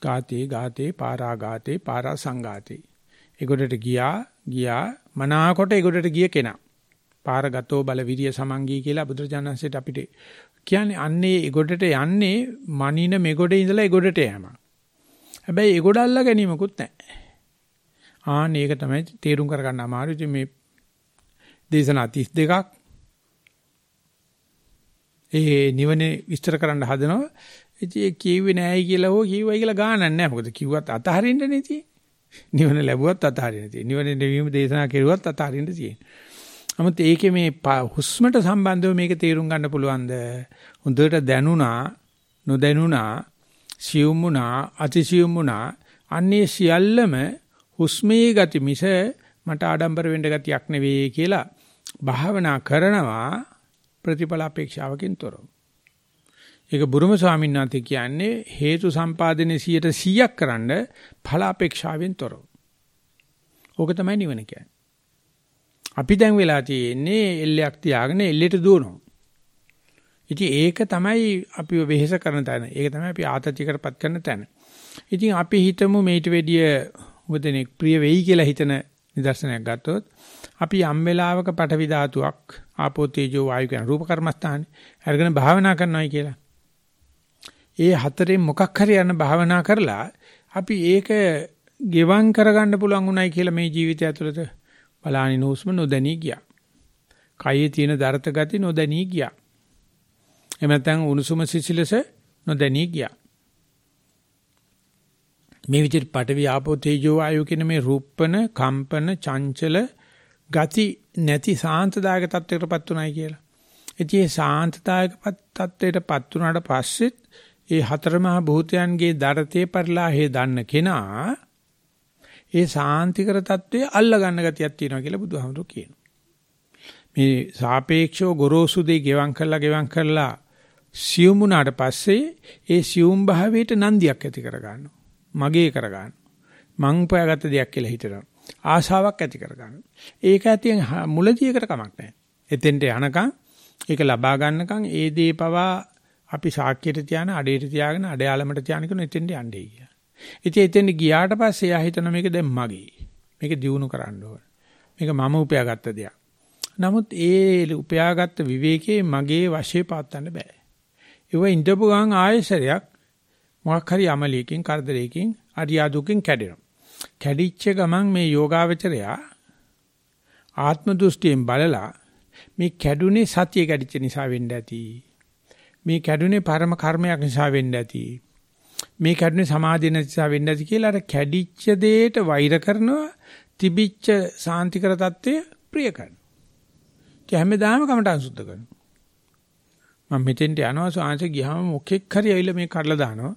ගාතේ ගාතේ පාරා ගාතේ පාරා සංගාතේ. ඒකට ගියා ගියා මනාකොට ඒකට ගිය කෙනා. පාරගතෝ බල විරිය සමංගී කියලා බුදුරජාණන්සේට අපිට කියන්නේ අන්නේ ඒගොඩට යන්නේ මනින මෙගොඩේ ඉඳලා ඒගොඩට යෑම. හැබැයි ඒගොඩ අල්ලා ගැනීමකුත් නැහැ. ආන්න ඒක තමයි තේරුම් කරගන්න අමාරු. ඉතින් මේ දේශනා 32ක් ඒ නිවනේ විස්තර කරන්න හදනවා. ඉතින් ඒ කිව්වේ නෑයි කියලා හෝ කිව්වයි කියලා ගානක් නෑ. මොකද කිව්වත් අතහරින්න නෙති. නිවන ලැබුවත් අතහරින්න තියෙන. නිවන දෙවීම දේශනා කෙරුවත් අතහරින්න තියෙන. නමුත් ඒකේ මේ හුස්මට සම්බන්ධව මේක තේරුම් ගන්න පුළුවන්ද? හොඳට දැනුණා, නොදැනුණා, සියුම් වුණා, අතිසියුම් වුණා. අන්නේ සියල්ලම හුස්මේ ගති මිස මට ආඩම්බර වෙන්න ගතියක් නෙවෙයි කියලා භාවනා කරනවා ප්‍රතිඵල අපේක්ෂාවකින් තොරව. ඒක බුරුම ස්වාමීන් වහන්සේ කියන්නේ හේතු සම්පාදනයේ 100ක් කරන්න ඵල අපේක්ෂාවෙන් තොරව. ඕක තමයි නිවන කියන්නේ. අපි දැන් වෙලා තියෙන්නේ එල්ලයක් තියාගෙන එල්ලෙට දුවනවා. ඉතින් ඒක තමයි අපිව වෙහෙස කරන තැන. ඒක තමයි අපි ආතතියකටපත් කරන තැන. ඉතින් අපි හිතමු මේට වැඩිය උදෙනෙක් ප්‍රිය වෙයි කියලා හිතන නිදර්ශනයක් ගත්තොත් අපි යම් වෙලාවක පටවි ධාතුවක් ආපෝ තේජෝ වායු කියන රූප කර්මස්ථානේ අරගෙන භාවනා කරනවායි කියලා. ඒ හතරෙන් මොකක් හරි යන භාවනා කරලා අපි ඒක ගෙවම් කරගන්න පුළුවන් උනායි කියලා මේ ජීවිතය ඇතුළත බලානින හුස්ම නොදැනී ගියා. කයේ තියෙන දරත ගති නොදැනී ගියා. එහෙම නැත්නම් උණුසුම සිසිලස නොදැනී ගියා. මේ විදිහට පටවි ආපෝ තේජෝ ආයෝ කියන මේ රූපන කම්පන චංචල ගති නැති සාන්තදායක තත්වයකටපත් උනායි කියලා. ඉතින් මේ සාන්තදායක තත්වයටපත් උනාට පස්සෙත් ඒ හතරමහා භූතයන්ගේ දරතේ පරිලාහේ දන්න කෙනා ඒ සාන්තිකර తත්වයේ අල්ල ගන්න ගතියක් තියෙනවා කියලා බුදුහාමුදුරු කියනවා. මේ සාපේක්ෂව ගොරෝසු දෙය ගෙවම් කරලා ගෙවම් කරලා සියුම් වුණාට පස්සේ ඒ සියුම් භාවයට නන්දියක් ඇති කර ගන්නවා. මගේ කර ගන්නවා. මං පයාගත්ත දෙයක් කියලා හිතනවා. ආශාවක් ඇති කර ගන්නවා. ඒක ඇතින් මුලදී එකට කමක් නැහැ. එතෙන්ට යනකම් ඒක ලබා ගන්නකම් ඒ දේ පවා අපි සාක්කියට තියාන අඩේට තියාගෙන අඩයාලමට තියාන කෙනෙක් එතෙන්ට යන්නේ කියලා. ඉතින් එතෙන් ගියාට පස්සේ එයා හිතන මේක දැන් මගේ. මේක දිනු කරන්න ඕන. මේක මම උපයාගත්ත දෙයක්. නමුත් ඒ උපයාගත්ත විවේකයේ මගේ වශයේ පාත්තන්න බෑ. ඒව ඉඳපු ගමන් ආයෙසරයක් මොකක් හරි අමලියකින් කරදරයකින් අරියාදුකින් කැඩෙනවා. කැඩිච්ච ගමන් මේ යෝගාවචරයා ආත්ම දෘෂ්ටියෙන් බලලා මේ කැඩුනේ සතිය කැඩිච්ච නිසා වෙන්න ඇති. මේ කැඩුනේ පරම කර්මයක් නිසා වෙන්න ඇති. මේ කැඩුනේ සමාධිය නිසා වෙන්න ඇති කියලා අර කැඩිච්ච දෙයට වෛර කරනවා තිබිච්ච සාන්තිකර தත්ත්වය ප්‍රිය කරනවා. ඒ හැමදාම කමටහන් සුද්ධ කරනවා. මම මෙතෙන්ට යනවා සාංශ ගියාම මොකෙක් හරි ඇවිල්ලා මේ කඩලා දානවා.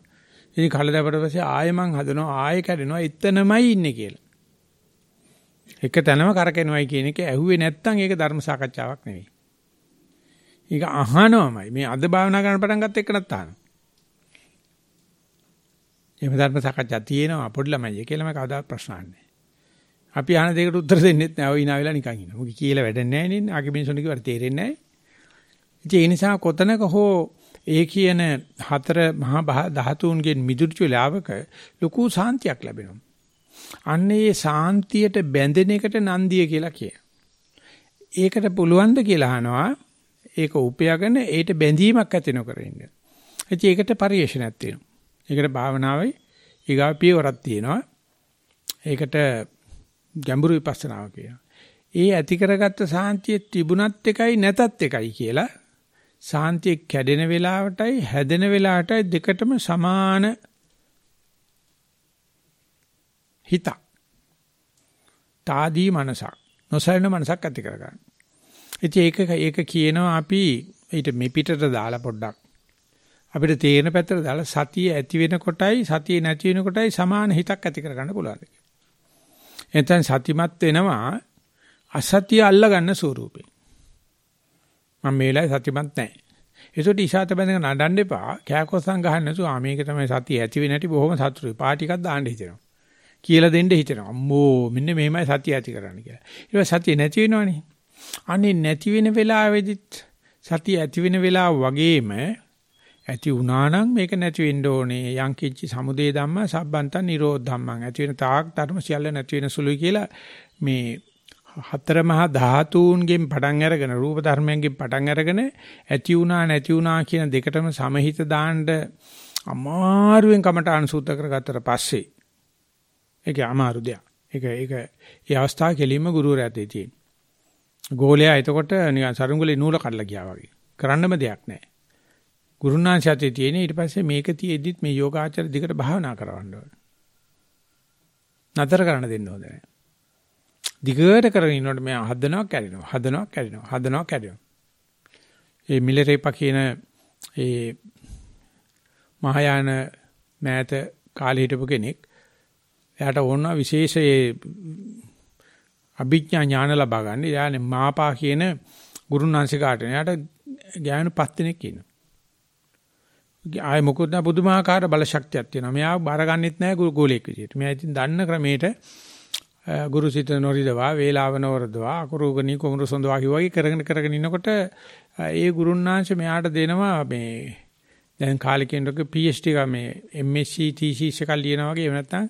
ඉතින් කඩලා දැපට පස්සේ ආයෙ මං හදනවා ආයෙ කැඩෙනවා එතනමයි ඉන්නේ කියලා. එක තැනම කරකිනවයි කියන එක ඇහුවේ නැත්තම් ඒක ධර්ම සාකච්ඡාවක් නෙවෙයි. ඒක අහනවමයි. මේ අද භාවනා කරන්න පටන් ගත්ත එක නැත්නම් අහනවා. එහෙම ධර්ම සාකච්ඡා තියෙනවා පොඩි ළමයි කියලා මම කවදා ප්‍රශ්න අහන්නේ. අපි අහන දෙයකට උත්තර දෙන්නෙත් නෑ. ඔය ඉනා වෙලා නිකන් ඉන්නවා. මොකද කියලා වැඩක් නෑ නේ. ආගේ මිනිස්සුන්ට කිව්වට තේරෙන්නේ නෑ. ඒ නිසා කොතනක හෝ ඒ කියන හතර මහා ධාතුන්ගෙන් මිදුර්ච වෙලාවක ලොකු සාන්තියක් ලැබෙනවා. අන්න ඒ සාන්තියට බැඳෙන එකට නන්දිය කියලා කියන. ඒකට පුළුවන්ද කියලා අහනවා. ඒක උපයාගෙන ඒට බැඳීමක් ඇති නොකර ඉන්න. ඒකට පරිේශනයක් තියෙනවා. ඒකට භාවනාවේ ඊගා පියවරක් තියෙනවා. ඒකට ගැඹුරු විපස්සනාව කියනවා. ඒ ඇති කරගත්ත සාන්තිය තිබුණත් එකයි නැතත් එකයි කියලා සාන්තිය කැඩෙන වෙලාවටයි හැදෙන වෙලාවටයි දෙකටම සමාන හිත. තාදී මනසක් නොසැලෙන මනසක් ඇති කරගන්න. ඉතින් ඒක ඒක කියනවා අපි ඊට මේ පිටට දාලා පොඩ්ඩක් අපිට තේරෙන පැත්තට දාලා සතිය ඇති වෙනකොටයි සතිය නැති වෙනකොටයි සමාන හිතක් ඇති කරගන්න පුළුවන්. එතෙන් සතිමත් වෙනවා අසතිය අල්ලගන්න ස්වරූපේ. මම මේ වෙලාවේ සතිමත් නැහැ. ඒසොට ඉෂාත බැඳගෙන නඩන්න එපා. කෑකොස්සන් ගහන්න නැතුව ආ මේක තමයි සතිය ඇති වෙන්නේ නැටි බොහොම සතුටුයි. පාටි එකක් දාන්න හිතෙනවා. කියලා දෙන්න හිතෙනවා. අම්මෝ මෙන්න මෙහෙමයි සතිය ඇති කරන්න කියලා. ඊට පස්සේ සතිය නැති වෙනවනේ. අනේ නැති වෙන වෙලාවෙදිත් සතිය ඇති වෙන වෙලාව වගේම ඇති වුණා නම් මේක නැති වෙන්න ඕනේ. යං කිච්චි සමුදේ ධම්ම සබ්බන්ත නිරෝධ ධම්මං. ඇති වෙන තාක් ධර්ම සියල්ල නැති වෙන සුළුයි කියලා මේ හතර මහා ධාතුන්ගෙන් පටන් අරගෙන රූප ධර්මයෙන් පටන් අරගෙන ඇති වුණා නැති වුණා කියන දෙකටම සමහිත දාන්න අමාරුවෙන් කමටහන් සූත්‍ර කරගත්තට පස්සේ ඒක අමාරු දෙයක්. ඒක ඒක ඒ අවස්ථාව කෙලින්ම ගුරුවරයා ඇතේ තියෙන. ගෝලයා එතකොට නිකන් සරුංගලේ නූල කඩලා ගියා වගේ. කරන්නම දෙයක් නැහැ. ගුරුනාංශයතේ තියෙන ඊට පස්සේ මේක තියේදිත් මේ යෝගාචර දිගට භාවනා කරවන්න ඕනේ. නතර කරන්න දෙන්න හොඳ නැහැ. දිගට කරගෙන ඉන්නකොට මෙයා හදනවා කැඩෙනවා හදනවා කැඩෙනවා හදනවා කැඩෙනවා. ඒ මිලරේපා කියන ඒ මහායාන මෑත කාලේ හිටපු කෙනෙක් එයාට ඕන විශේෂ ඒ අභිඥා ඥාන ලබා ගන්න. එයානේ මාපා කියන ගුරුනාංශිකාට. එයාට ඥාන පස් දෙනෙක් ඉන්නවා. ආය මොකොත් නැ පුදුමාකාර බල ශක්තියක් තියෙනවා. මෙයා බාරගන්නෙත් නැහැ ගෝලයක් විදියට. මෙයා ඉතින් දන්න ක්‍රමයට ගුරු සිත නොරිදවා වේලාව නොවරදවා අකුරුගණී කුමරු සොඳවා වගේ කරගෙන කරගෙන ඉන්නකොට ඒ ගුරුන්නාංශ මෙයාට දෙනවා මේ දැන් කාලෙකින්ක PhD එක මේ MSc thesis එකක් ලියනවා වගේ එහෙම නැත්නම්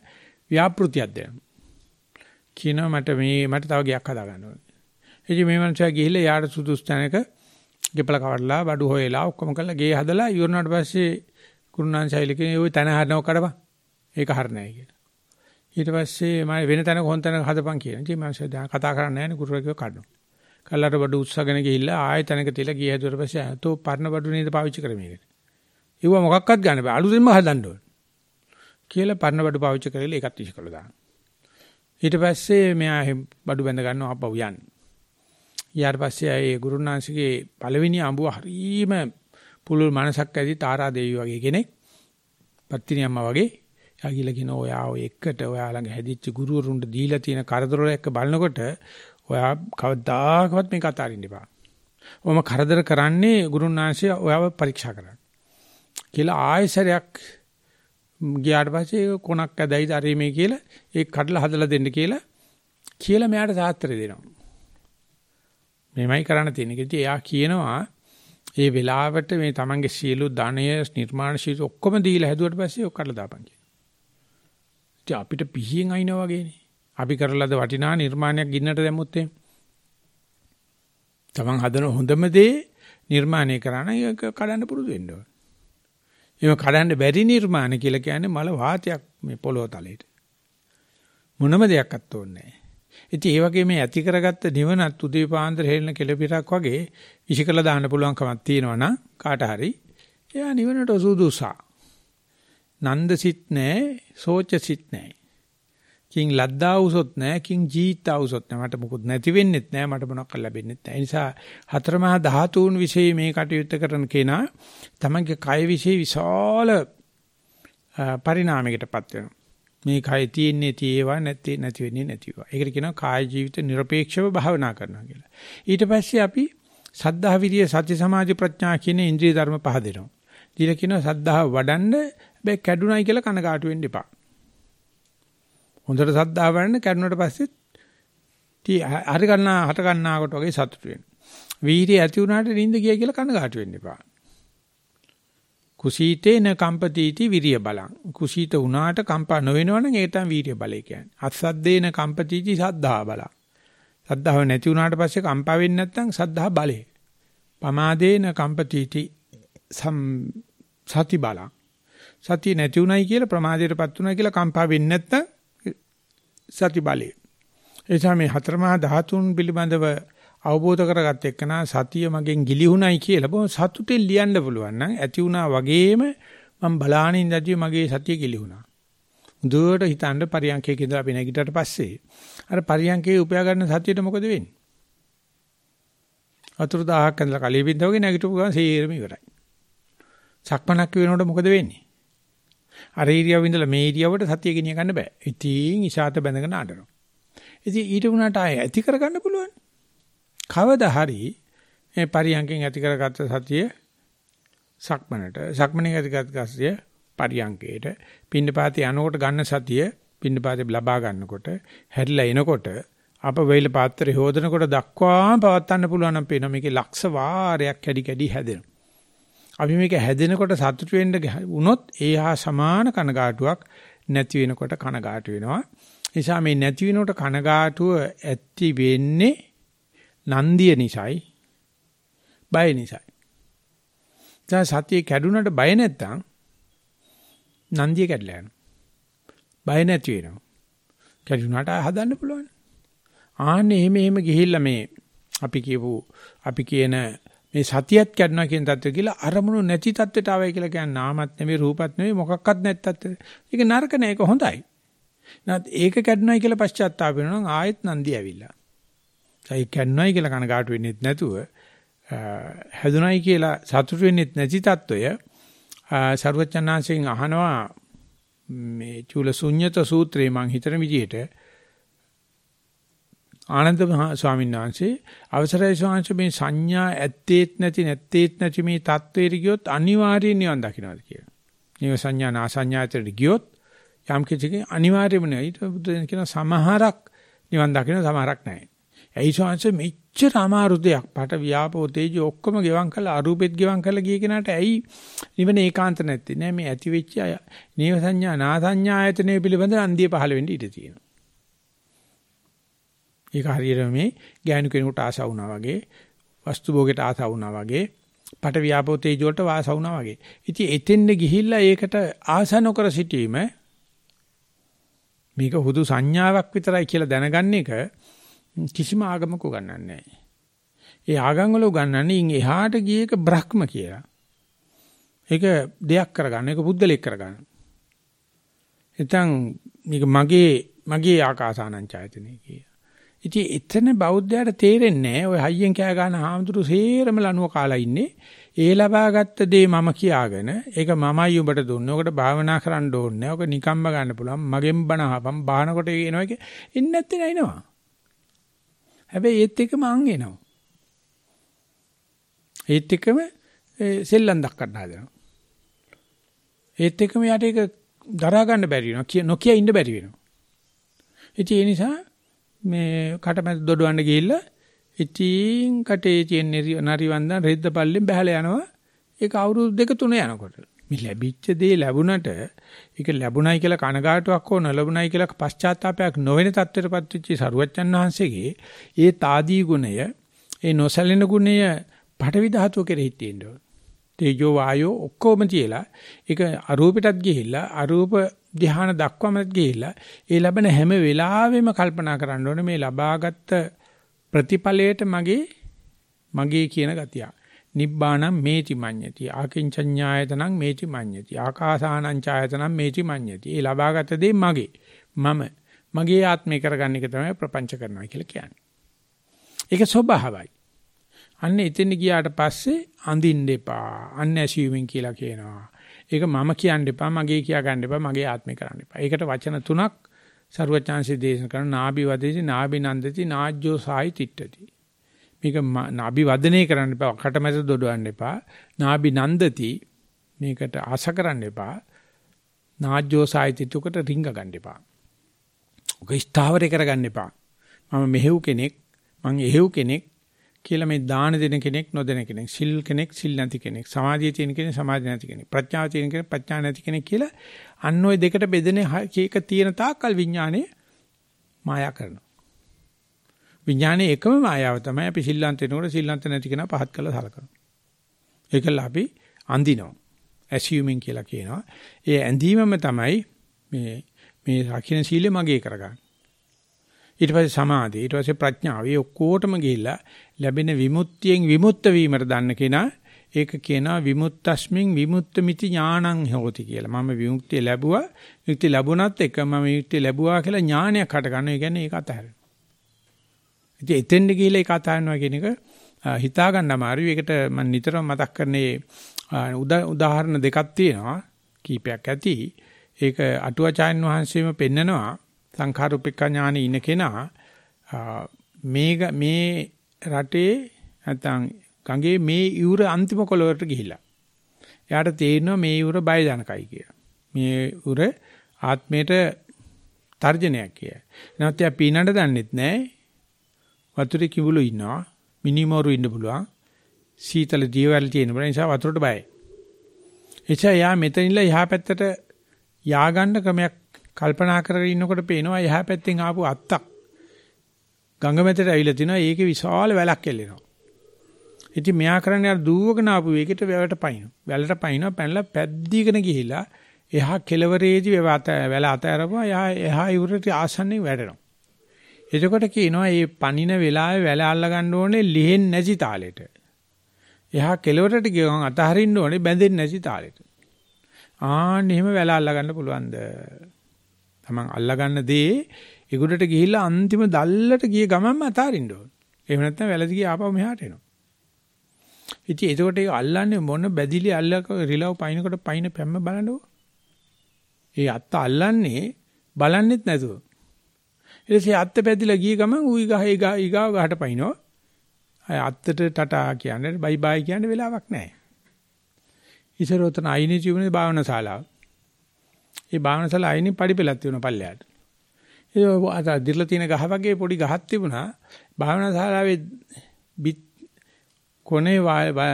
ව්‍යාපෘතියක් දෙනවා. කියනවා මට මේ මට තව ගයක් හදා ගන්න ඕනේ. එදි මේ මනුස්සයා ගිහිල්ලා යාට සුදුසු තැනක ගෙපල කවඩලා බඩු හොයලා ඔක්කොම කරලා ගේ හදලා ඉවරනාට පස්සේ කුරුණාංශයිලකේ ওই තන හදනව කඩපන්. ඒක හරිනෑ කියලා. ඊට පස්සේ මම වෙන තැනක හොන් තැනක හදපන් කියන. ඉතින් මම දැන් කතා කරන්නේ නැහැ නේ ගුරුවරයා කිව්ව කඩනවා. කල්ලාට බඩු උත්සාහගෙන ගිහිල්ලා ආයෙ තැනක තියලා ගිය හැදුවට පස්සේ තෝ පරණ බඩු නේද පාවිච්චි කරේ මේකට. ඒව මොකක්වත් ගන්න බෑ. අලුතෙන්ම හදන්න ඕන. කියලා පරණ බඩු පාවිච්චි කරලා ඒකත් විශ්කල දාන්න. ඊට පස්සේ මෙයා බඩු බැඳ ගන්නවා අපව යන්නේ. ඊට පස්සේ ඒ ගුරුනාංශගේ පළවෙනි අඹුව හරීම පුළුල් මනසක් ඇති තාරා දේවි වගේ කෙනෙක්. පත්තිනි අම්මා වගේ එයා කියලා කියන ඔයා ඔය එකට ඔයා ළඟ හැදිච්ච ගුරුවරුන්ට දීලා තියෙන කරදරවල එක්ක බලනකොට ඔයා කවදාකවත් මේක අතාරින්න එපා. ඔම කරදර කරන්නේ ගුරුනාංශය ඔයාව පරීක්ෂා කරන්න. කියලා ආයෙසරයක් ගියාට පස්සේ කොනක් ඇදයිද අර මේ කියලා ඒක කඩලා හදලා දෙන්න කියලා කියලා මෙයාට සාත්‍රය දෙනවා. මෙමය කරන්න තියෙන. ඉතින් එයා කියනවා ඒ වෙලාවට මේ තමන්ගේ සියලු ධනය නිර්මාණ ශීල ඔක්කොම දීලා හැදුවට පස්සේ ඔක් කඩලා දාපන් කියලා. ඉතින් අපිට පිහියෙන් අයිනා වගේනේ. අපි කරලාද වටිනා නිර්මාණයක් ගින්නට දැම්මොත් එහෙම. තමන් හදන හොඳම දේ නිර්මාණය කරන එක කඩන්න පුරුදු වෙන්න ඕන. එහෙම කඩන්න බැරි නිර්මාණ කියලා කියන්නේ මල වාතයක් මේ පොළොව තලයට. මොනම දෙයක්වත් ඕනේ නැහැ. ඉතින් ඒ වගේ මේ ඇති කරගත්ත නිවනත් උදේ පාන්දර හෙළන කෙලපිටක් වගේ විශ්කලා දාන්න පුළුවන් කමක් තියෙනවා නම් කාට හරි එයා නිවනට සුදුසා. නන්දසිට නැහැ, සෝචසිට නැහැ. කිං ලද්දාවුසොත් නැහැ, කිං ජීතාවුසොත් නැහැ. මට මොකුත් නැති වෙන්නෙත් නැහැ, මට මොනවක් ලැබෙන්නෙත් නැහැ. ඒ නිසා හතරමහා ධාතුන් વિશે මේ කටයුත්ත කරන කෙනා තමගේ කය વિશે විශාල පරිණාමයකටපත් වෙනවා. මේ කය තියෙන්නේ තියේවා නැති නැති වෙන්නේ නැතිවා. ඒකට කියනවා කාය ජීවිත নিরপেক্ষව භාවනා කරනවා කියලා. ඊට පස්සේ අපි සද්ධා විරිය සති සමාධි ප්‍රඥා කියන ඉන්ද්‍රිය ධර්ම පහ දෙනවා. ඊට කියනවා සද්ධා වඩන්න බෑ කැඩුනයි කියලා කනකාටු වෙන්න එපා. හොඳට සද්ධාව වඩන්න කැඩුනට පස්සේ තී හරි ගන්නා හට ගන්නාකට වගේ සතුටු වෙන්න. වීර්යය ඇති වුණාට නිින්ද ගියා කියලා කනකාටු වෙන්න එපා. කුසීතේන කම්පතිටි විරිය බලං. කුසීත වුණාට කම්පා නොවෙනවනම් ඒ තමයි වීර්ය බලය කියන්නේ. අසද්දේන කම්පතිටි සද්ධා බලං. සද්ධාව නැති වුණාට පස්සේ කම්පා වෙන්නේ නැත්නම් සද්ධා බලය. පමාදේන කම්පතිටි සති බලං. සතිය නැති උනායි කියලා ප්‍රමාදයටපත් උනායි කියලා කම්පා වෙන්නේ නැත්නම් සති බලය. ඒ නිසා මේ හතරමහා ධාතුන් පිළිබඳව අවබෝධ කරගත්ත එක්කනා සතිය මගෙන් ගිලිහුණයි කියලා බොහොම සතුටින් ලියන්න පුළුවන් නම් ඇති වුණා වගේම මම බලානින් ඉඳදී මගේ සතිය ගිලිහුණා. දුවට හිතන්න පරියන්කයක ඉඳලා අපි නැගිටට පස්සේ අර පරියන්කේ උපයා ගන්න සතියට මොකද වෙන්නේ? වතුර දහහක් ඇඳලා කලිය බින්ද වගේ නැගිටපු ගමන් සීරම ඉවරයි. සක්මනක් වෙනකොට මොකද වෙන්නේ? අර ඉරියව්ව ඉඳලා මේ ඉරියව්වට සතිය ගෙනිය ගන්න බෑ. ඉතින් ඉෂාත බැඳගෙන අඬනවා. ඉතින් ඊට උනාට ආය ඇති කරගන්න පුළුවන්. කවදා හරි මේ පරියන්කෙන් ඇති කරගත්ත සතිය සක්මනට සක්මනේ ඇති කරගත්ත සතිය පරියන්කේට පින්නපාතේ යනකොට ගන්න සතිය පින්නපාතේ ලබා ගන්නකොට හැරිලා එනකොට අප වේල පාත්‍රය හොදනකොට දක්වාම පවත්වන්න පුළුවන් නම් පේනවා මේකේ ලක්ෂ වාරයක් කැඩි කැඩි හැදෙනවා. අපි මේක හැදෙනකොට සතුට වෙන්න වුණොත් ඒ හා සමාන කනගාටුවක් නැති වෙනකොට කනගාටු වෙනවා. නිසා මේ නැති වෙනකොට කනගාටුව ඇති වෙන්නේ නන්දිය නිසායි බය නිසායි. දැන් සතිය කැඩුනට බය නැත්තම් නන්දිය කැඩලා යනවා. බය නැති වෙනවා. කැඩුනට හදන්න පුළුවන්. ආන්නේ එහෙම එහෙම ගිහිල්ලා මේ අපි කියපු අපි කියන මේ සතියත් ගන්නවා කියන தත්ත්වය කියලා අරමුණු නැති தත්ත්වයට ආවයි කියලා කියන්නේ නාමත් නෙමෙයි රූපත් නෙමෙයි මොකක්වත් නැති தත්ත්වය. ඒක නරක නෑ ඒක හොඳයි. නැත් ඒක කැඩුනායි කියලා පශ්චාත්තාප වෙනවා නම් ආයෙත් නන්දි ඇවිල්ලා. ඒ කැඩුනායි කියලා කනගාටු වෙන්නේත් නැතුව හැදුනායි කියලා සතුටු වෙන්නේත් නැති தত্ত্বය සරුවචනාංශයෙන් අහනවා මේ චූලසුඤ්ඤත සූත්‍රයේ මං හිතන විදිහට ආනන්ද ස්වාමීන් වහන්සේ අවසරයි ස්වාමීන් මේ සංඥා ඇත්තේත් නැති නැත්තේත් නැති මේ தത്വෙට ගියොත් අනිවාර්යයෙන් නිවන් දකින්නවාද කියලා. නිව සංඥා නාසඤ්ඤාතයට ගියොත් යම් කිසි අනිවාර්යම නෙවෙයි. ඊට බුදුන් කියන සමහරක් නිවන් දකින්න සමහරක් නැහැ. ඇයි ස්වාමීන් මෙච්චර අමාරු දෙයක් පාට ව්‍යාපෝ තේජ ඔක්කොම ගෙවම් කළා අරූපෙත් ගෙවම් කළා ගිය කෙනාට ඇයි නිවන ඒකාන්ත නැත්තේ? නෑ මේ ඇති වෙච්ච නිව සංඥා නාසඤ්ඤායතනය පිළිබඳ අන්දිය පහළ වෙන්න ඉඩ තියෙනවා. ඒක හරියට මේ ගෑනු කෙනෙකුට ආසාව වුණා වගේ වස්තු භෝගයට ආසාව වුණා වගේ පට ව්‍යාපෝ තේජෝ වලට වාසාව වුණා වගේ ඉතින් එතෙන්ද ගිහිල්ලා ඒකට ආස නොකර සිටීම මේක හුදු සංඥාවක් විතරයි කියලා දැනගන්න එක කිසිම ආගමක උගන්වන්නේ නැහැ. ඒ ආගම් වල උගන්වන්නේ ඉන් එහාට ගිය එක බ්‍රහ්ම කියලා. ඒක දෙයක් කරගන්න, ඒක බුද්ධලෙක් කරගන්න. එතෙන් මේක මගේ මගේ ආකාසානංචයතනෙ කිය. ඉතින් එතන බෞද්ධයාට තේරෙන්නේ නැහැ. ඔය හයියෙන් කෑ ගන්න හාමුදුරු සේරම ලනුව කාලා ඉන්නේ. ඒ ලබාගත්ත දේ මම කියාගෙන ඒක මමයි උඹට දුන්නේ. ඔකට භාවනා කරන්න ඕනේ. ඔක නිකම්ම ගන්න පුළුවන්. මගෙන් බණ අහපම් බාහනකොට එනවා එක ඉන්නේ නැත්තේ නයිනවා. හැබැයි ඒත් එක්කම අං එනවා. ඒත් එක්කම සෙල්ලම් දක්වන්න හදනවා. ඒත් එක්කම යාට ඒක දරා ගන්න බැරි වෙනවා. නොකිය ඉන්න බැරි වෙනවා. ඉතින් ඒ නිසා මේ කටමැද දොඩවන්න ගිහිල්ලා ඉතින් කටේ තියෙන නරිවන්දන රෙද්ද පල්ලෙන් බහලා යනවා. ඒක අවුරුදු දෙක තුන යනකොට. මේ ලැබිච්ච දේ ලැබුණට ඒක ලැබුණයි කියලා කනගාටුවක් හෝ නොලැබුණයි කියලා පශ්චාත්තාවයක් නොවන තත්ත්වයටපත් වෙච්ච සරුවච්චන් වහන්සේගේ ඒ తాදී ගුණය ඒ නොසැලෙන ගුණය පටවි ධාතුව කෙරෙහි තියෙන්න ඕන. තේජෝ වායෝ ඔක්කොම තියලා ඒක අරූපෙටත් ගිහිල්ලා අරූප ධ්‍යාන දක්වමත් ගිහිල්ලා ඒ ලැබෙන හැම වෙලාවෙම කල්පනා කරන්න ඕනේ මේ ලබාගත් ප්‍රතිඵලයට මගේ මගේ කියන ගතිය. නිබ්බාණං මේති මඤ්ඤති. ආකින්චඤ්ඤායතනං මේති මඤ්ඤති. ආකාසානං ඡායතනං මේති මඤ්ඤති. ඒ ලබාගත දේ මගේ. මම. මගේ ආත්මේ කරගන්න එක තමයි ප්‍රපංච කරනවා කියලා කියන්නේ. ඒක ස්වභාවයි. අන්න එතෙන් ගියාට පස්සේ අඳින්න එපා. අන්න ඇසියුමින් කියලා කියනවා. ඒක මම කියන්න එපා මගේ කියා ගන්න එපා මගේ ආත්මේ කරන්න එපා ඒකට වචන තුනක් ਸਰවචාන්සේ දේශන කරන නාභි වදේති නාභි නන්දති නාජ්ජෝ සායි තිට්ඨති මේක නාභි වදනය කරන්න එපා. කටමැද දොඩවන්න එපා. නාභි නන්දති මේකට ආස කරන්න එපා. නාජ්ජෝ සායිතිතුකට රිංග ගන්න එපා. ඔක ස්ථාවරේ කරගන්න එපා. මම මෙහෙව් කෙනෙක්, මං එහෙව් කෙනෙක් කියලා මේ දාන දෙන කෙනෙක් නොදෙන කෙනෙක්, සිල් කෙනෙක්, සිල් නැති කෙනෙක්, සමාධිය තියෙන කෙනෙක්, සමාධිය නැති කෙනෙක්, ප්‍රඥාව තියෙන කෙනෙක්, ප්‍රඥා නැති කෙනෙක් කියලා අන්න ওই දෙකට බෙදෙන එක තියෙන තාක්කල් විඥානය මායා කරනවා. විඥානයේ එකම මායාව තමයි අපි සිල්ලන්ත වෙනකොට සිල්ලන්ත නැති කෙනා පහත් කළා සලකනවා. ඒකල අපි අඳිනවා. assuming කියලා කියනවා. ඒ ඇඳීමම තමයි මේ මේ රකින්න සීලය මගේ කරගන්න. ඊට පස්සේ සමාධිය, ඊට පස්සේ ප්‍රඥාව. මේ ඔක්කොටම ගිහිල්ලා ලැබෙන විමුක්තියෙන් විමුක්ත වීමට දන්න කෙනා ඒක කියනවා විමුක්තස්මින් විමුක්තമിതി ඥානං හොති කියලා. මම විමුක්තිය ලැබුවා. විමුක්තිය ලැබුණත් එක මම විමුක්තිය ලැබුවා කියලා ඥානයක් හට ගන්න. ඒ කියන්නේ ඒක අතහැරෙනවා. ඉතින් එතෙන්ද ගිහිල්ලා ඒක අතාරිනවා කියන එක හිතා ගන්න අමාරුයි. ඒකට මම නිතරම මතක් කරන්නේ උදාහරණ දෙකක් තියෙනවා කීපයක් ඇති. ඒක අටුවාචාන් වහන්සේම පෙන්නනවා සංඛාරුපික ඥානෙ ඉන කෙනා මේ මේ රටේ නැත්නම් ගඟේ මේ යුර අන්තිම කොළවලට ගිහිලා. එයාට තේරෙනවා මේ යුර බය ජනකයි කියලා. මේ උර ආත්මයට තර්ජනයක් කියලා. නැත්නම් එයා පීනන්න දන්නෙත් නැහැ. වතුරේ කිඹුලු ඉන්නවා. මිනිමෝරු ඉන්න පුළුවන්. සීතල ජීවවල තියෙන නිසා වතුරට බයයි. එචා යා මෙතනින්ලා එහා පැත්තට යාගන්න ක්‍රමයක් කල්පනා කරගෙන ඉන්නකොට පේනවා එහා පැත්තෙන් ආපු අත්තක් ගඟ මැදට ඇවිල්ලා තිනවා ඒකේ විශාල වැලක් එල්ලෙනවා. ඉතින් මෙයා කරන්නේ අර දුවගෙන ආපු වේගෙට වැලට පයින්නවා. වැලට පයින්නවා පැනලා පැද්දීගෙන ගිහිලා එහා කෙළවරේදී වැල අතහැරපුවා එහා එහා ඉවුරට ආසන්නෙන් වැටෙනවා. එතකොට කියනවා මේ පනින වෙලාවේ වැල අල්ල ගන්න ඕනේ ලිහෙන් නැති තාලෙට. එහා කෙළවරට ගියවන් අතහරින්න ඕනේ බැඳෙන්නේ නැති තාලෙට. ආන්න එහෙම වැල අල්ල ගන්න පුළුවන්ද? Taman අල්ල ගන්න දේ ඉගුඩට ගිහිල්ලා අන්තිම දැල්ලට ගිය ගමන්ම අතාරින්න ඕනේ. එහෙම නැත්නම් වැලදි ගිය ආපහු මෙහාට එනවා. ඉතින් එතකොට ඒක අල්ලන්නේ මොන බැදිලි අල්ලක රිලව් පයින්නකොට පයින් පැම්ම බලන්නකෝ. ඒ අත්ත අල්ලන්නේ බලන්නෙත් නැතුව. ඊට පස්සේ අත්ත පැදිලා ගිය ගමන් ඌ ගහ ඊගාව ගහට පයින්නවා. අය අත්තට ටටා කියන්නේ බයි බයි කියන්නේ වෙලාවක් නැහැ. ඉසරොතන අයිනේ ජීවනේ භාවනා ශාලාව. ඒ භාවනා ශාලාව අයිනේ පඩිපෙලක් තියෙන පල්ලයට. ඒ අර දිර්ලා තියෙන ගහ වගේ පොඩි ගහක් තිබුණා. භාවනා ශාලාවේ බිත් කොනේ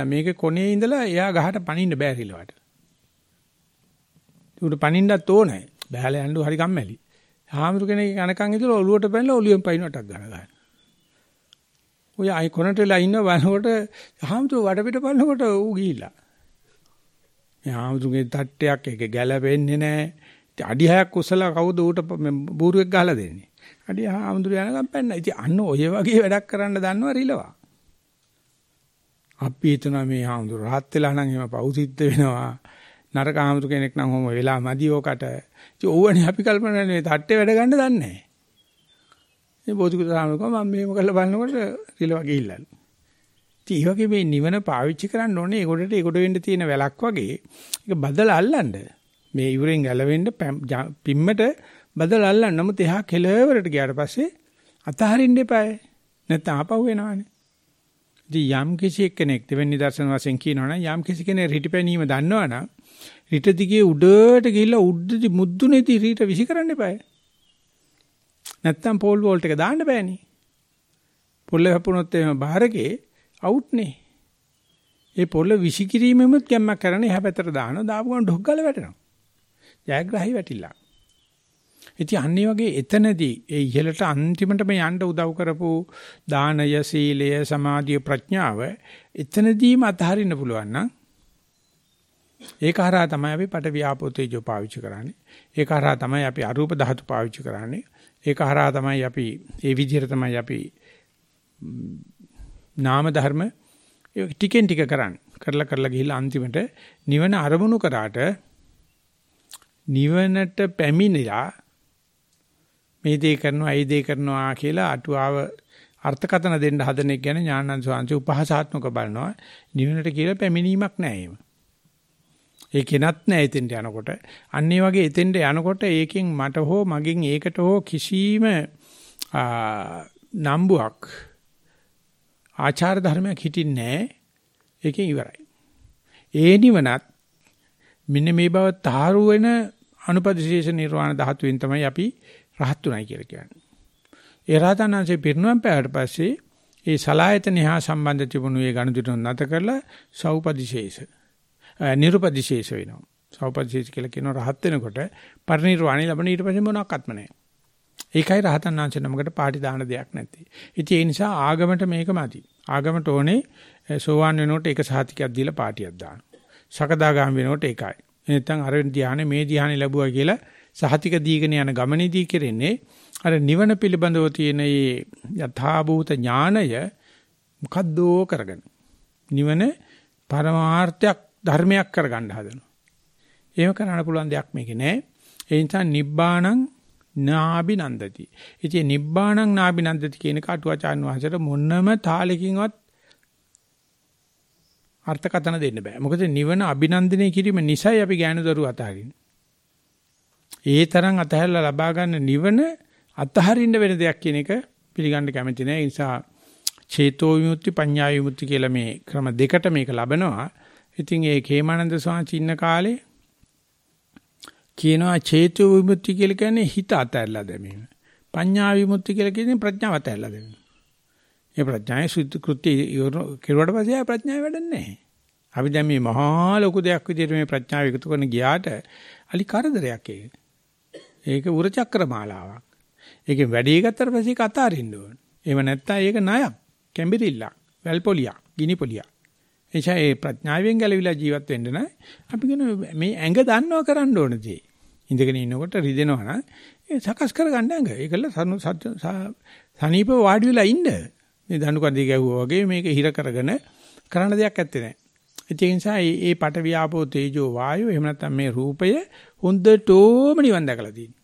මේක කොනේ ඉඳලා එයා ගහට පනින්න බෑ රිලවට. උඩ පනින්නත් ඕනේ. බෑලා යන්න හරි කම්මැලි. හාමුදුර කෙනෙක් කනකන් ඉදලා ඔලුවට පැනලා ඔලුවෙන් පයින්නටක් ගන්න ගන්න. ඔය අයි කොනට වෙලා ඉන්න බලනකොට හාමුදුර වඩපිට බලනකොට ඌ ගිහිල්ලා. මේ හාමුදුරගේ තට්ටයක් එක ගැලපෙන්නේ නැහැ. අඩි 6ක් උසලා කවුද ඌට බූරුවෙක් ගහලා දෙන්නේ. අඩි හාමුදුර යනකම් පැන්න. ඉතින් අන්න ඔය වගේ වැඩක් කරන්න දන්නව රිලවා. අපි හිතනවා මේ හාමුදුර රහත් වෙලා නම් එහෙම පෞසිද්ධ වෙනවා. නරක හාමුදුර කෙනෙක් නම් ඔහොම වෙලා මදි ඕකට. ඉතින් ඕවනේ අපි කල්පනා කරන්නේ තට්ටේ වැඩ ගන්න දන්නේ නැහැ. මේ බෝධිකුත සාමකම මම මේව කරලා බලනකොට රිලව ගිහිල්ලලු. ඉතින් ඒ වගේ මේ නිවන පාවිච්චි කරන්න ඕනේ ඒකට ඒකට වෙන්න තියෙන වැලක් වගේ. ඒක බදලා අල්ලන්න. මේ ඉවුරෙන් ගැලවෙන්න පිම්මට බදලා අල්ලන්න. නමුත් එහා කෙලවරට ගියාට පස්සේ අතහරින්න එපායි. නැත්නම් ආපහු එනවනේ. ඉතින් යම් කිසි කෙනෙක් දෙවෙනි දර්ශන වශයෙන් කියනවනම් යම් කිසි කෙනෙක් රිටිපැනීම දන්නවනම් රිට දිගේ උඩට ගිහිල්ලා උඩදි මුද්දුනේදී රිට විසි කරන්න එපායි. නැත්තම් පෝල් වෝල්ට් එක දාන්න බෑනේ. පොල්ල හැපුණොත් එහෙම බාරකේ අවුට් නේ. ඒ පොල්ල විසි කිරීමෙමුත් ගැම්මක් කරන්නේ එහා පැත්තට දානවා. දාපු ගමන් ඩොග් ගාලා වැටෙනවා. ජයග්‍රහී වැටිලා. ඉතින් අන්නේ වගේ එතනදී ඒ ඉහළට අන්තිමටම යන්න උදව් කරපු දානය සීලය සමාධිය ප්‍රඥාව එතනදීම අතහරින්න පුළුවන් නම් ඒක හරහා තමයි අපි පට ව්‍යාපෝතේජෝ පාවිච්චි කරන්නේ. ඒක හරහා තමයි අපි අරූප ධාතු පාවිච්චි කරන්නේ. ඒක හරහා තමයි අපි ඒ විදිහට තමයි අපි නාම ධර්ම ටිකෙන් ටික කරන්නේ. කරලා කරලා ගිහිල්ලා අන්තිමට නිවන අරමුණු කරාට නිවනට පැමිණිලා මේ දේ කරනවා, ඒ දේ කරනවා කියලා අටුවාව අර්ථකථන දෙන්න හදන එක ගැන ඥානන්ද සෝංශ උපහාසාත්මක බලනවා. නිවනට කියලා පැමිණීමක් නැහැ එහෙම. ඒ කෙනත් නැහැ එතෙන්ට යනකොට. අන්න ඒ වගේ එතෙන්ට යනකොට ඒකෙන් මට හෝ මගෙන් ඒකට හෝ කිසිම නම්බුවක් ආචාර ධර්මයක් හිටින්නේ නැහැ. ඒකෙන් ඉවරයි. ඒ නිවනත් මෙන්න මේ බව තාරු වෙන අනුපදිශේෂ නිර්වාණ ධාතුවෙන් තමයි අපි රහත් උනායි කියලා කියන්නේ. ඒ රහතන්anse පිරිනුවම් පෑවට පස්සේ ඒ සලායතන හා සම්බන්ධ තිබුණු ඒ ගණුදුන නැත කරලා සෞපදිශේෂ නිරුපදිශේෂ වෙනවා. සෞපදිශේෂ කියලා කියන රහත් වෙනකොට පරිණිරවාණි ලැබෙන ඊට පස්සේ මොනක්වත්ම නැහැ. ඒකයි රහතන් වහන්සේ නමකට පාටි දාන දෙයක් නැති. ඉතින් ඒ නිසා ආගමට මේක මදි. ආගමට ඕනේ සෝවාන් වෙනකොට එක සහතිකයක් දීලා පාටියක් දාන්න. සකදාගාම වෙනකොට ඒකයි. නැත්නම් අර ධානය මේ ධානය ලැබුවා කියලා සහතික දීගෙන යන ගමනේදී කෙරෙන්නේ අර නිවන පිළිබඳව තියෙන මේ යථාභූත ඥානය මොකද්දෝ කරගෙන නිවන පරමාර්ථයක් ධර්මයක් කරගන්න හදනවා. එහෙම කරන්න පුළුවන් දෙයක් මේකේ නෑ. ඒ නිසා නිබ්බාණං නාබිනන්දති. ඉතින් නිබ්බාණං නාබිනන්දති කියන කටුවාචාන් වහන්සේට මොනම තාලෙකින්වත් අර්ථකතන දෙන්න බෑ. මොකද නිවන අභිනන්දනය කිරීම නිසයි අපි ඥාන දරුව අතහරින්නේ. ඒ තරම් අතහැරලා ලබා ගන්න නිවන අතහරින්න වෙන දෙයක් කියන එක පිළිගන්න කැමති නෑ. ඒ නිසා චේතෝ විමුක්ති පඤ්ඤා විමුක්ති කියලා මේ ක්‍රම දෙකට මේක ලබනවා. ඉතින් ඒ කේමානන්ද ස්වාමීන් ඉන්න කාලේ කියනවා චේතෝ විමුක්ති කියලා කියන්නේ හිත අතහැරලා දැමීම. පඤ්ඤා විමුක්ති කියලා කියන්නේ ප්‍රඥාව අතහැරලා දැමීම. ඒ ප්‍රඥාවේ සුද්ධ කෘත්‍ය කෙරුවට පස්සේ ආ ප්‍රඥාව වැඩන්නේ නැහැ. අපි දැන් මේ මහා ලොකු දෙයක් විදිහට මේ ප්‍රඥාව එකතු කරන ගියාට අලි කරදරයක් ඒක. ඒක උරචක්‍ර මාලාවක්. ඒකෙන් වැඩි ගත්තට පස්සේ ඒක අතාරින්න ඕන. එහෙම නැත්නම් ඒක ණයක්, කැඹිරිල්ලක්, වැල්පොලියක්, ගිනිපොලියක්. එනිසා ඒ ප්‍රඥාවෙන් ගැලවිලා ජීවත් වෙන්න නම් අපි කියන මේ ඇඟ දන්නව කරන්න ඕන දේ. ඉඳගෙන ඉන්නකොට රිදෙනවා නම් ඒ සකස් කරගන්න ඇඟ. ඒකල සනීප වාඩි වෙලා ඉන්න. මේ දණු කඳේ ගැහුවා වගේ මේක හිර කරගෙන කරන්න දෙයක් ඇත්තේ නැහැ. ඒ නිසා මේ මේ පට වියාපෝ තේජෝ වායෝ එහෙම නැත්නම් මේ රූපය හොඳටම නිවන් දැකලා තියෙනවා.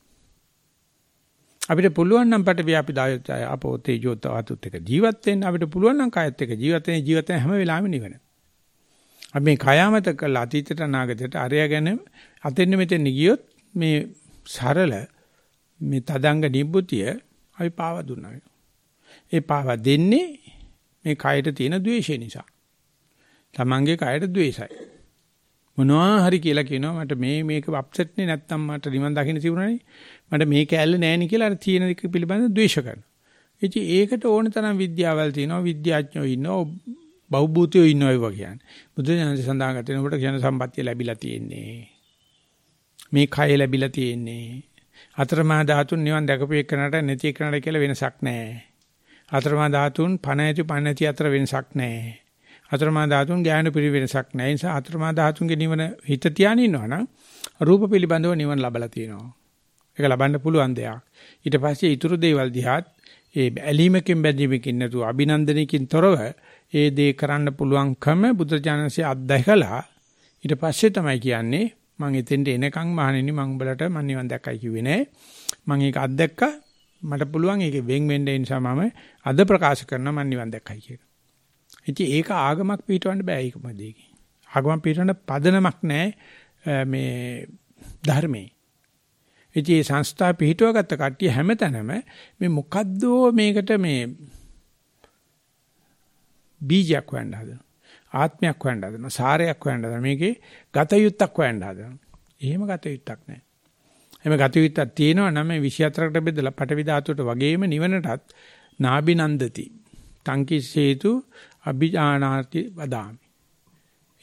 අපිට පුළුවන් නම් පට ව්‍යාපි දායෝ අපෝ තේජෝ තවතුත් එක ජීවත් වෙන්න අපිට පුළුවන් නම් කායත් එක ජීවත් වෙන්න ජීවත් වෙන හැම වෙලාවෙම නිවන. අපි මේ කයාමත කළ අතීතයට අනාගතයට අරයාගෙන අතෙන්න මෙතෙන් ගියොත් මේ සරල මේ තදංග නිබ්බුතිය අපි පාව දුන්නා. ඒ පාව දෙන්නේ මේ කයට තියෙන ද්වේෂය නිසා. Tamange කයට ද්වේෂයි. මොනවා හරි කියලා කියනවා මට මේ මේක අප්සෙට් නේ නැත්තම් මට නිවන් දකින්න තිබුණානේ. මට මේ කැලේ නෑනේ කියලා අර තියෙන එක පිළිබඳව ද්වේෂ කරනවා. ඉතින් ඒකට ඕන තරම් විද්‍යාවල් තියෙනවා විද්‍යාඥයෝ ඉන්නවා බෞද්ධයෝ ඉන්නවා ඒවා කියන්නේ. බුදු දහම සඳහන් කරනකොට ක්ෂණ සම්පත්තිය ලැබිලා තියෙන්නේ. මේ කය ලැබිලා තියෙන්නේ. අතරමා ධාතුන් නිවන් දැකපු එකනට නැති එකනට කියලා වෙනසක් නැහැ. අතරමා ධාතුන් පණ ඇති පණ නැති අතර වෙනසක් නැහැ. අතරමා ධාතුන් ඥාන පිරි වෙනසක් නැහැ. ඒ නිසා අතරමා ධාතුන්ගේ නිවන හිත තියාගෙන ඉන්නවනම් රූප පිළිබඳව නිවන ලබලා තියෙනවා. ඒක ලබන්න පුළුවන් දෙයක්. ඊට පස්සේ ඊතුරු දේවල් දිහාත් ඒ ඇලීමකින් බැඳීමකින් නැතුව අභිනන්දනයකින් තොරව ඒ දේ කරන්න පුළුවන්කම බුදුරජාණන්සේ අත්දැකලා ඊට පස්සේ තමයි කියන්නේ මම එතෙන්ට එනකන් මහණෙනි මම උඹලට මම නිවන් දැක්කයි කිව්වේ නෑ මම ඒක අත්දැක්කා මට පුළුවන් ඒක වෙන් වෙන්න ඒ නිසා මම අද ප්‍රකාශ කරනවා මම නිවන් දැක්කයි කියලා. ඉතින් ඒක ආගමක් පිටවන්න බෑ ඒකම දෙකේ. ආගමක් පිටවන්න පදනමක් නෑ මේ ධර්මයේ. ඉතින් මේ සංස්ථා පිටවගත්ත කට්ටිය හැමතැනම මේ මොකද්දෝ මේකට මේ බීජයක් හොයන්න හදනවා. ආත්මයක් හොයන්න හදනවා. සාරයක් හොයන්න හදනවා. මේකේ ගත යුත්තක් හොයන්න හදනවා. එහෙම ගත යුත්තක් නැහැ. එහෙම ගත යුත්තක් තියෙනවා නම් මේ 24කට බෙදලා පටවි ධාතුවට වගේම නිවනටත් නාබිනන්දති. තංකිසේතු අභිජානාති වදාමි.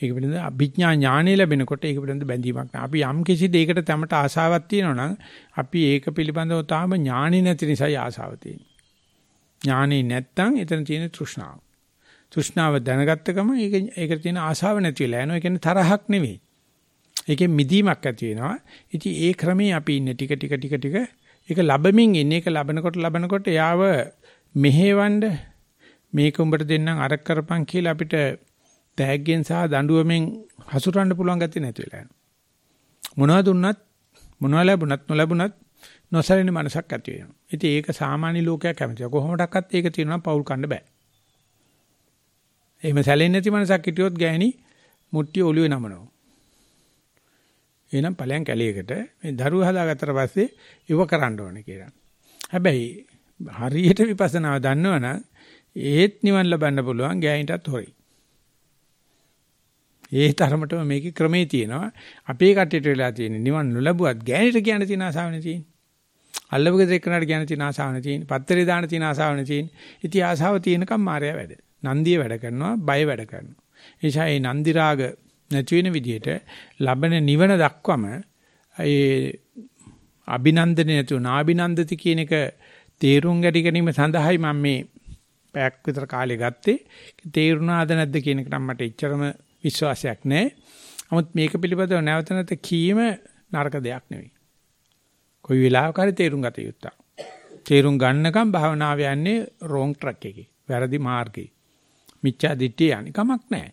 ඒක පිළිබඳ අභිඥා ඥානෙ ලැබෙනකොට ඒක පිළිබඳ බැඳීමක් නැහැ. අපි යම් කිසි දෙයකට තමට ආසාවක් තියෙනවා නම් අපි ඒක පිළිබඳව තාම ඥානෙ නැති නිසායි ආසාව තියෙන්නේ. ඥානෙ නැත්තම් එතන තියෙන තෘෂ්ණාව. තෘෂ්ණාව දැනගත්ත ගම ඒක ඒකට තියෙන ආසාව නැති වෙලා යනවා. ඒ කියන්නේ තරහක් නෙවෙයි. ඒකෙන් මිදීමක් ඇති වෙනවා. ඉතින් ඒ ක්‍රමේ අපි ඉන්නේ ටික ටික ටික ටික ඒක ලැබමින් ඉන්නේ. ඒක ලැබනකොට ලැබනකොට යාව මෙහෙවන්න මේක උඹට දෙන්නම් අර කරපන් කියලා අපිට තෑග්ගෙන් සහ දඬුවමෙන් හසුරවන්න පුළුවන් ගැති නැති වෙලා යනවා. මොනවද දුන්නත් මොනවද ලැබුණත් නොලැබුණත් නොසැලෙන මනසක් ඇති වෙනවා. ඉතින් ඒක සාමාන්‍ය ලෝකයක් කැමතියි. කොහොමඩක්වත් ඒක තියෙනවා පෞල් කන්න බෑ. එහෙම සැලෙන්නේ නැති මනසක් හිටියොත් ගෑණි මුට්ටිය ඔළුවේ නමනවා. එහෙනම් ඵලයන් කැලේකට මේ දරුවා හදාගත්තට පස්සේ ඉව කරන්න ඕනේ කියලා. හැබැයි හරියට විපස්සනාව දන්නවනම් ඒත් නිවන් ලබන්න පුළුවන් ගෑණිටත් හොරයි. ඒ තරමටම මේකේ ක්‍රමේ තියෙනවා. අපේ කට්ටියට වෙලා තියෙන නිවන් නොලැබුවත් ගෑණිට කියන තියෙන ආසාවනේ තියෙන්නේ. අල්ලපු ගෙදර එක්කනට කියන තියෙන ආසාවනේ තියෙන්නේ. පත්තරේ දාන තියෙන ආසාවනේ තියෙන්නේ. ඉතින් ආසාව තියෙනකම් මායя වැඩ. නන්දිය වැඩ කරනවා, බය වැඩ කරනවා. ඒ නිසා මේ නන්දි රාග නැති වෙන විදිහට ලබන නිවන දක්වම ඒ අභිනන්දනේ නැතුව නාභිනන්දති කියන එක තේරුම් ගැටි ගැනීම සඳහායි මම මේ පැයක් විතර කාලය ගත්තේ. තේරුණාද නැද්ද කියන එක නම් මට එච්චරම විශ්වාසයක් නැහැ. නමුත් මේක පිළිබඳව නැවත නැවත කීම නරක දෙයක් නෙවෙයි. කොයි වෙලාවක හරි තේරුම් ගත යුතුයි. තේරුම් ගන්නකම් භාවනාව යන්නේ රෝං ට්‍රක් එකේ. වැරදි මාර්ගේ. මිච්ඡා දිට්ඨිය යන්නේ කමක් නැහැ.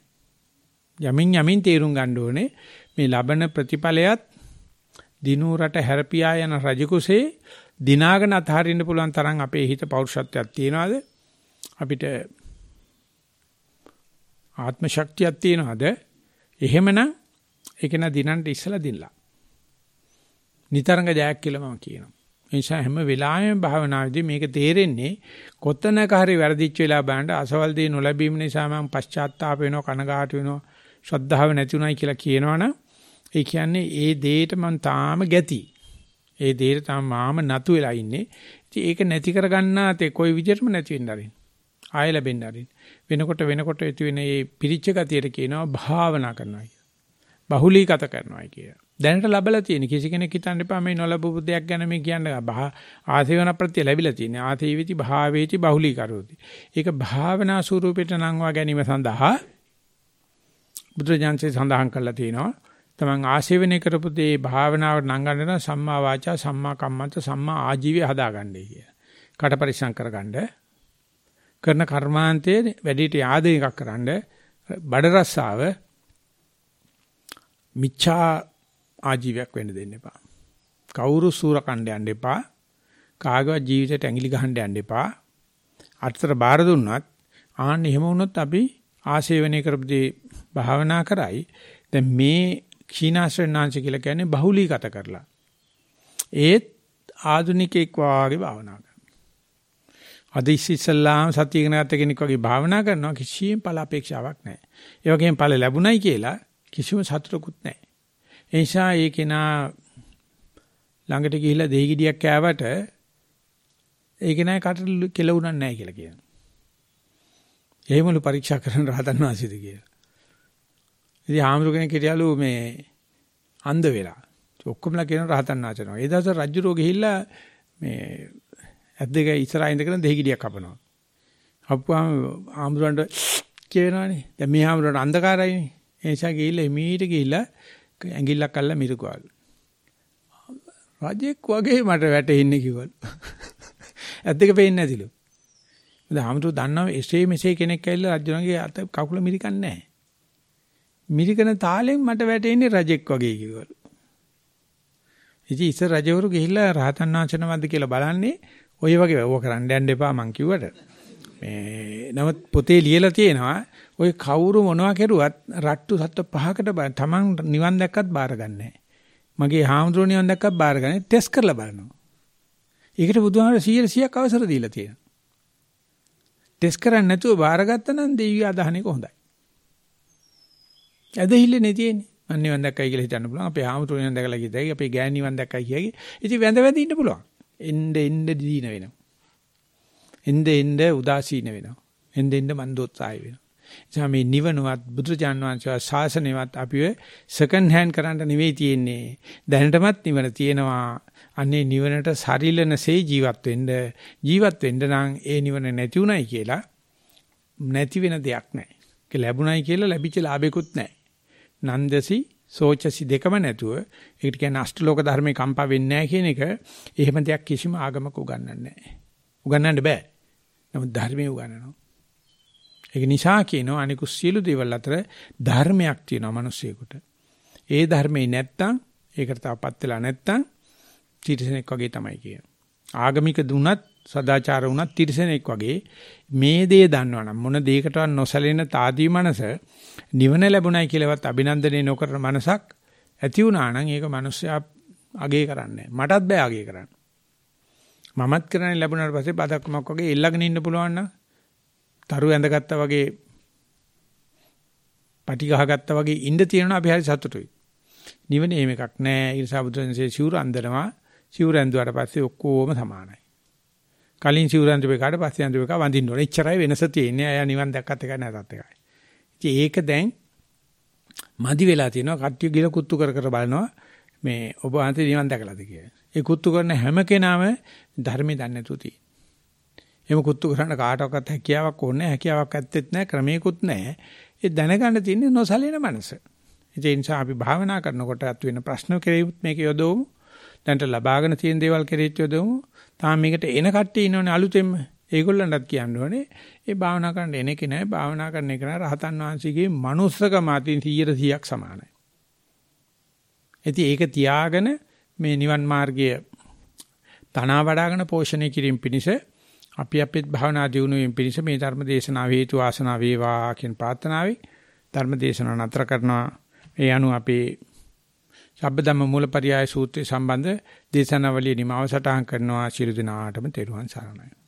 යමින් යමින් තේරුම් ගන්න ඕනේ මේ ලබන ප්‍රතිඵලයත් දිනු රට හැරපියා යන රජකුසේ දිනාගෙන අතහරින්න පුළුවන් තරම් අපේ හිත පෞරුෂත්වයක් තියනවාද අපිට ආත්ම ශක්තියක් තියනවාද? එහෙමනම් ඒක න දිනන්ට ඉස්සලා දිනලා. නිතරංග ජයක් කියලා මම කියනවා. ඒ නිසා හැම වෙලාවෙම භාවනාවේදී මේක තේරෙන්නේ කොතනක හරි වැරදිච්ච වෙලා බලන්න අසවල් දේ නොලැබීම නිසා මම පශ්චාත්තාප වෙනවා කනගාටු වෙනවා ශ්‍රද්ධාව නැති උනායි කියලා කියනවනම් ඒ කියන්නේ ඒ දෙයට මම තාම ගැති. ඒ දෙයට තාම මාම නතු වෙලා ඉන්නේ. ඉතින් ඒක නැති කරගන්නා තේ කොයි විදිහටම නැති වෙන්න ආරින්. ආය ලැබෙන්න ආරින්. වෙනකොට වෙනකොට ඇති වෙන මේ පිරිච්ච ගතියට කියනවා භාවනා කරනවා කියලා. බහුලීගත කරනවා කියලා. දැනට ලැබලා තියෙන කිසි කෙනෙක් හිතන්න එපා මේ නොලබපු දෙයක් ගැන මේ කියන්න. ආසේවන ප්‍රත්‍ය ලැබිලා තියෙන ආසේවිති භාවේති බහුලී කරෝති. ඒක භාවනා ස්වරූපයට නංවා ගැනීම සඳහා බුදුරජාන්සේ සඳහන් කරලා තියෙනවා. තමන් ආසේවනය කරපු දේ භාවනාවට නංගන්න සම්මා වාචා සම්මා කම්මන්ත සම්මා ආජීවය හදාගන්නයි කිය. කට පරිසම් කරගන්න. කරන කර්මාන්තයේ වැඩිට ආදේ එකක් කරන්න. බඩ රස්සාව මිච්ඡා ආජීවයක් වෙන්න දෙන්න එපා. කවුරු සූර කණ්ඩ යන්න එපා. කාගවත් ජීවිතයට ඇඟිලි ගහන්න යන්න එපා. අතතර බාර දුන්නත් ආන්න එහෙම වුණොත් අපි ආශේවනය කරපදී භාවනා කරයි. දැන් මේ ක්ෂීණාශ්‍රණාංශ කියලා කියන්නේ බහුලීගත කරලා. ඒත් ආධුනිකෙක් වාගේ භාවනා කරනවා. අද ඉස්සෙල්ලාම සතිය ඉගෙන ගත්ත කෙනෙක් වගේ භාවනා කරනවා කිසිම ඵල අපේක්ෂාවක් නැහැ. ඒ වගේම ඵල ලැබුණයි කියලා කිසිම සතුටකුත් නැහැ. ඒ නිසා ඒ කෙනා ළඟට ගිහිල්ලා දෙහි ගෙඩියක් කෑවට ඒ කෙනා කට කෙලුණක් නැහැ කියලා කියනවා. එහෙමලු පරීක්ෂා කරන රහතන් වහන්සේද කියලා. ඉතින් ආම්රු කෙනෙක් හිටියලු මේ අන්ධ වෙලා. ඔක්කොමලා කියන රහතන් වහන්සේනවා. ඒ දවස් රජුරෝ ගිහිල්ලා මේ ඇද්දක ඉස්සරහා ඉඳගෙන දෙහි ගෙඩියක් කපනවා. අප්පුවාම ආම්රුවන්ට කියනවානේ. දැන් මේ ආම්රුවන්ට අන්ධකාරයිනේ. ඒ නිසා ගිහිල්ලා එමීට ගිහිල්ලා ඇඟිල්ලක් අල්ල මිරිකුවල්. රජෙක් වගේ මට වැටෙන්නේ කිව්වලු. ඇත්තක පේන්නේ නැතිලු. මොකද ආමතු දන්නව එසේ මෙසේ කෙනෙක් ඇවිල්ලා රජුණගේ අත කකුල මිරිකන්නේ නැහැ. මිරිකන තාලෙන් මට වැටෙන්නේ රජෙක් වගේ කිව්වලු. ඉතින් ඉස්සර රජවරු ගිහිල්ලා රහතන් වහන්සේ නමද්ද කියලා බලන්නේ ඔය වගේ ඕක කරන්න යන්න එපා මං කිව්වට. මේ නමුත් පොතේ ලියලා තියෙනවා ඔය කවුරු මොනවා කරුවත් රට්ටු සත්ත්ව පහකට තමන් නිවන් දැක්කත් බාරගන්නේ මගේ හාමුදුරුවෝ නිවන් දැක්කත් බාරගන්නේ ටෙස්ට් කරලා බලනවා. ඒකට බුදුහාමර 100ක් අවසර දීලා තියෙනවා. ටෙස්ට් කරන්නේ නැතුව බාරගත්තා නම් දෙවියෝ අදහන එක හොඳයි. ඇදහිල්ල නේ තියෙන්නේ. මම නිවන් දැක්කයි කියලා හිතන්න පුළුවන්. අපේ හාමුදුරුවෝ නිවන් දැකලා කිව්දයි. අපේ ගෑණි නිවන් දැක්කයි කියයි. ඉතින් වැඳ වැඳ ඉන්න පුළුවන්. එන්න එන්න දීන වෙනවා. එන්න එන්න උදාසීන වෙනවා. එන්න එන්න මන්දෝත්සාහය වෙනවා. එනිසා මේ නිවනවත් බුදුරජාන් වහන්සේ ශාසනයවත් අපිව සෙකන්ඩ් හෑන්ඩ් කරන්න නෙවෙයි තියෙන්නේ. දැනටමත් නිවන තියෙනවා. අනේ නිවනට සරිලනසේ ජීවත් වෙන්න ජීවත් වෙන්න නම් ඒ නිවන නැති උනායි කියලා නැති වෙන දෙයක් නැහැ. ඒක ලැබුණයි කියලා ලැබිච්ච ලාභයක්වත් නැහැ. නන්දසි සෝචසි දෙකම නැතුව ඒකට කියන්නේ අෂ්ටලෝක ධර්මේ කම්පා වෙන්නේ නැහැ කියන එක එහෙම දෙයක් කිසිම ආගමක උගන්වන්නේ නැහැ. උගන්වන්න බෑ. නමුත් ධර්මයේ උගන්වනවා. ඒක නිසා කියනවා අනිකුත් සියලු දේවල් අතර ධර්මයක් තියෙනවා මිනිස්සෙකුට. ඒ ධර්මේ නැත්තම් ඒකට තාපත් වෙලා නැත්තම් තිරසනෙක් වගේ තමයි කියන්නේ. ආගමික දුනත් සදාචාර වුණත් තිරසනෙක් වගේ මේ දේ දන්නවනම් මොන දෙයකටවත් නොසැලෙන తాදී මනස නිවන ලැබුණයි කියලාවත් අභිනන්දනය නොකරන මනසක් ඇති වුණා නම් ඒක මිනිස්සයා අගේ කරන්නේ මටත් බෑ අගේ කරන්න. මමත් කරන්නේ ලැබුණාට පස්සේ බදක්මක් වගේ එල්ලගෙන ඉන්න පුළුවන් නම් තරු ඇඳගත්තා වගේ පටි ගහගත්තා වගේ ඉඳ තියෙනවා අපි හරි සතුටුයි. නිවන එහෙම එකක් නෑ. ඒ නිසා බුදුන්සේ සිවුර අඳනවා. සිවුර ඇඳුවාට පස්සේ ඔක්කොම සමානයි. කලින් සිවුර ඇඳුවේ කාට පස්සේ ඇඳුවේ කා වඳින්න ඕනේ. එච්චරයි වෙනස තියෙන්නේ. අය නිවන් දැක්කත් එකයි නැතත් එකයි. ඉතින් ඒක දැන් මදි වෙලා තියෙනවා. කට්ටිය ගිල කුත්තු කර කර බලනවා. මේ ඔබ අන්තිම නිවන් දැකලාද කියලා. ඒ කුත්තු කරන හැම කෙනාම ධර්මයේ දන්නේ නැතුව තියෙනවා. එහෙම කුත්තු කරන්න කාටවත් හැකියාවක් ඕනේ හැකියාවක් ඇත්තෙත් නැහැ ක්‍රමයකුත් නැහැ. ඒ දැනගන්න තියෙන්නේ නොසලින මනස. ඒ නිසා අපි භාවනා කරනකොට අත් වෙන ප්‍රශ්න කෙරෙහිත් මේක යොදවමු. දැන්ට ලබාගෙන තියෙන දේවල් කෙරෙහිත් යොදවමු. තාම මේකට එන කට්ටිය ඉන්නෝනේ අලුතෙන්ම. ඒගොල්ලන්ටත් කියන්න ඕනේ ඒ භාවනා කරන්න එන කෙනා භාවනා කරන එක නා රහතන් වහන්සේගේ manussකම අතින් 100%ක් සමානයි. ඉතින් ඒක තියාගෙන මේ නිවන් මාර්ගය තනවා වඩාගෙන පෝෂණය කිරීම පිණිස අපි අපිත් භාවනා දියුණුවෙන් පිණිස මේ ධර්ම දේශනාව හේතු වාසනා වේවා කියන ප්‍රාර්ථනාවයි ධර්ම දේශනාව නතර කරනවා. ඒ අනුව අපේ සබ්බදම්ම මූලපරියාය සූත්‍රය සම්බන්ධ දේශනාවලිය නිමාව සටහන් කරනවා. ශිරු දිනාටම තෙරුවන් සරණයි.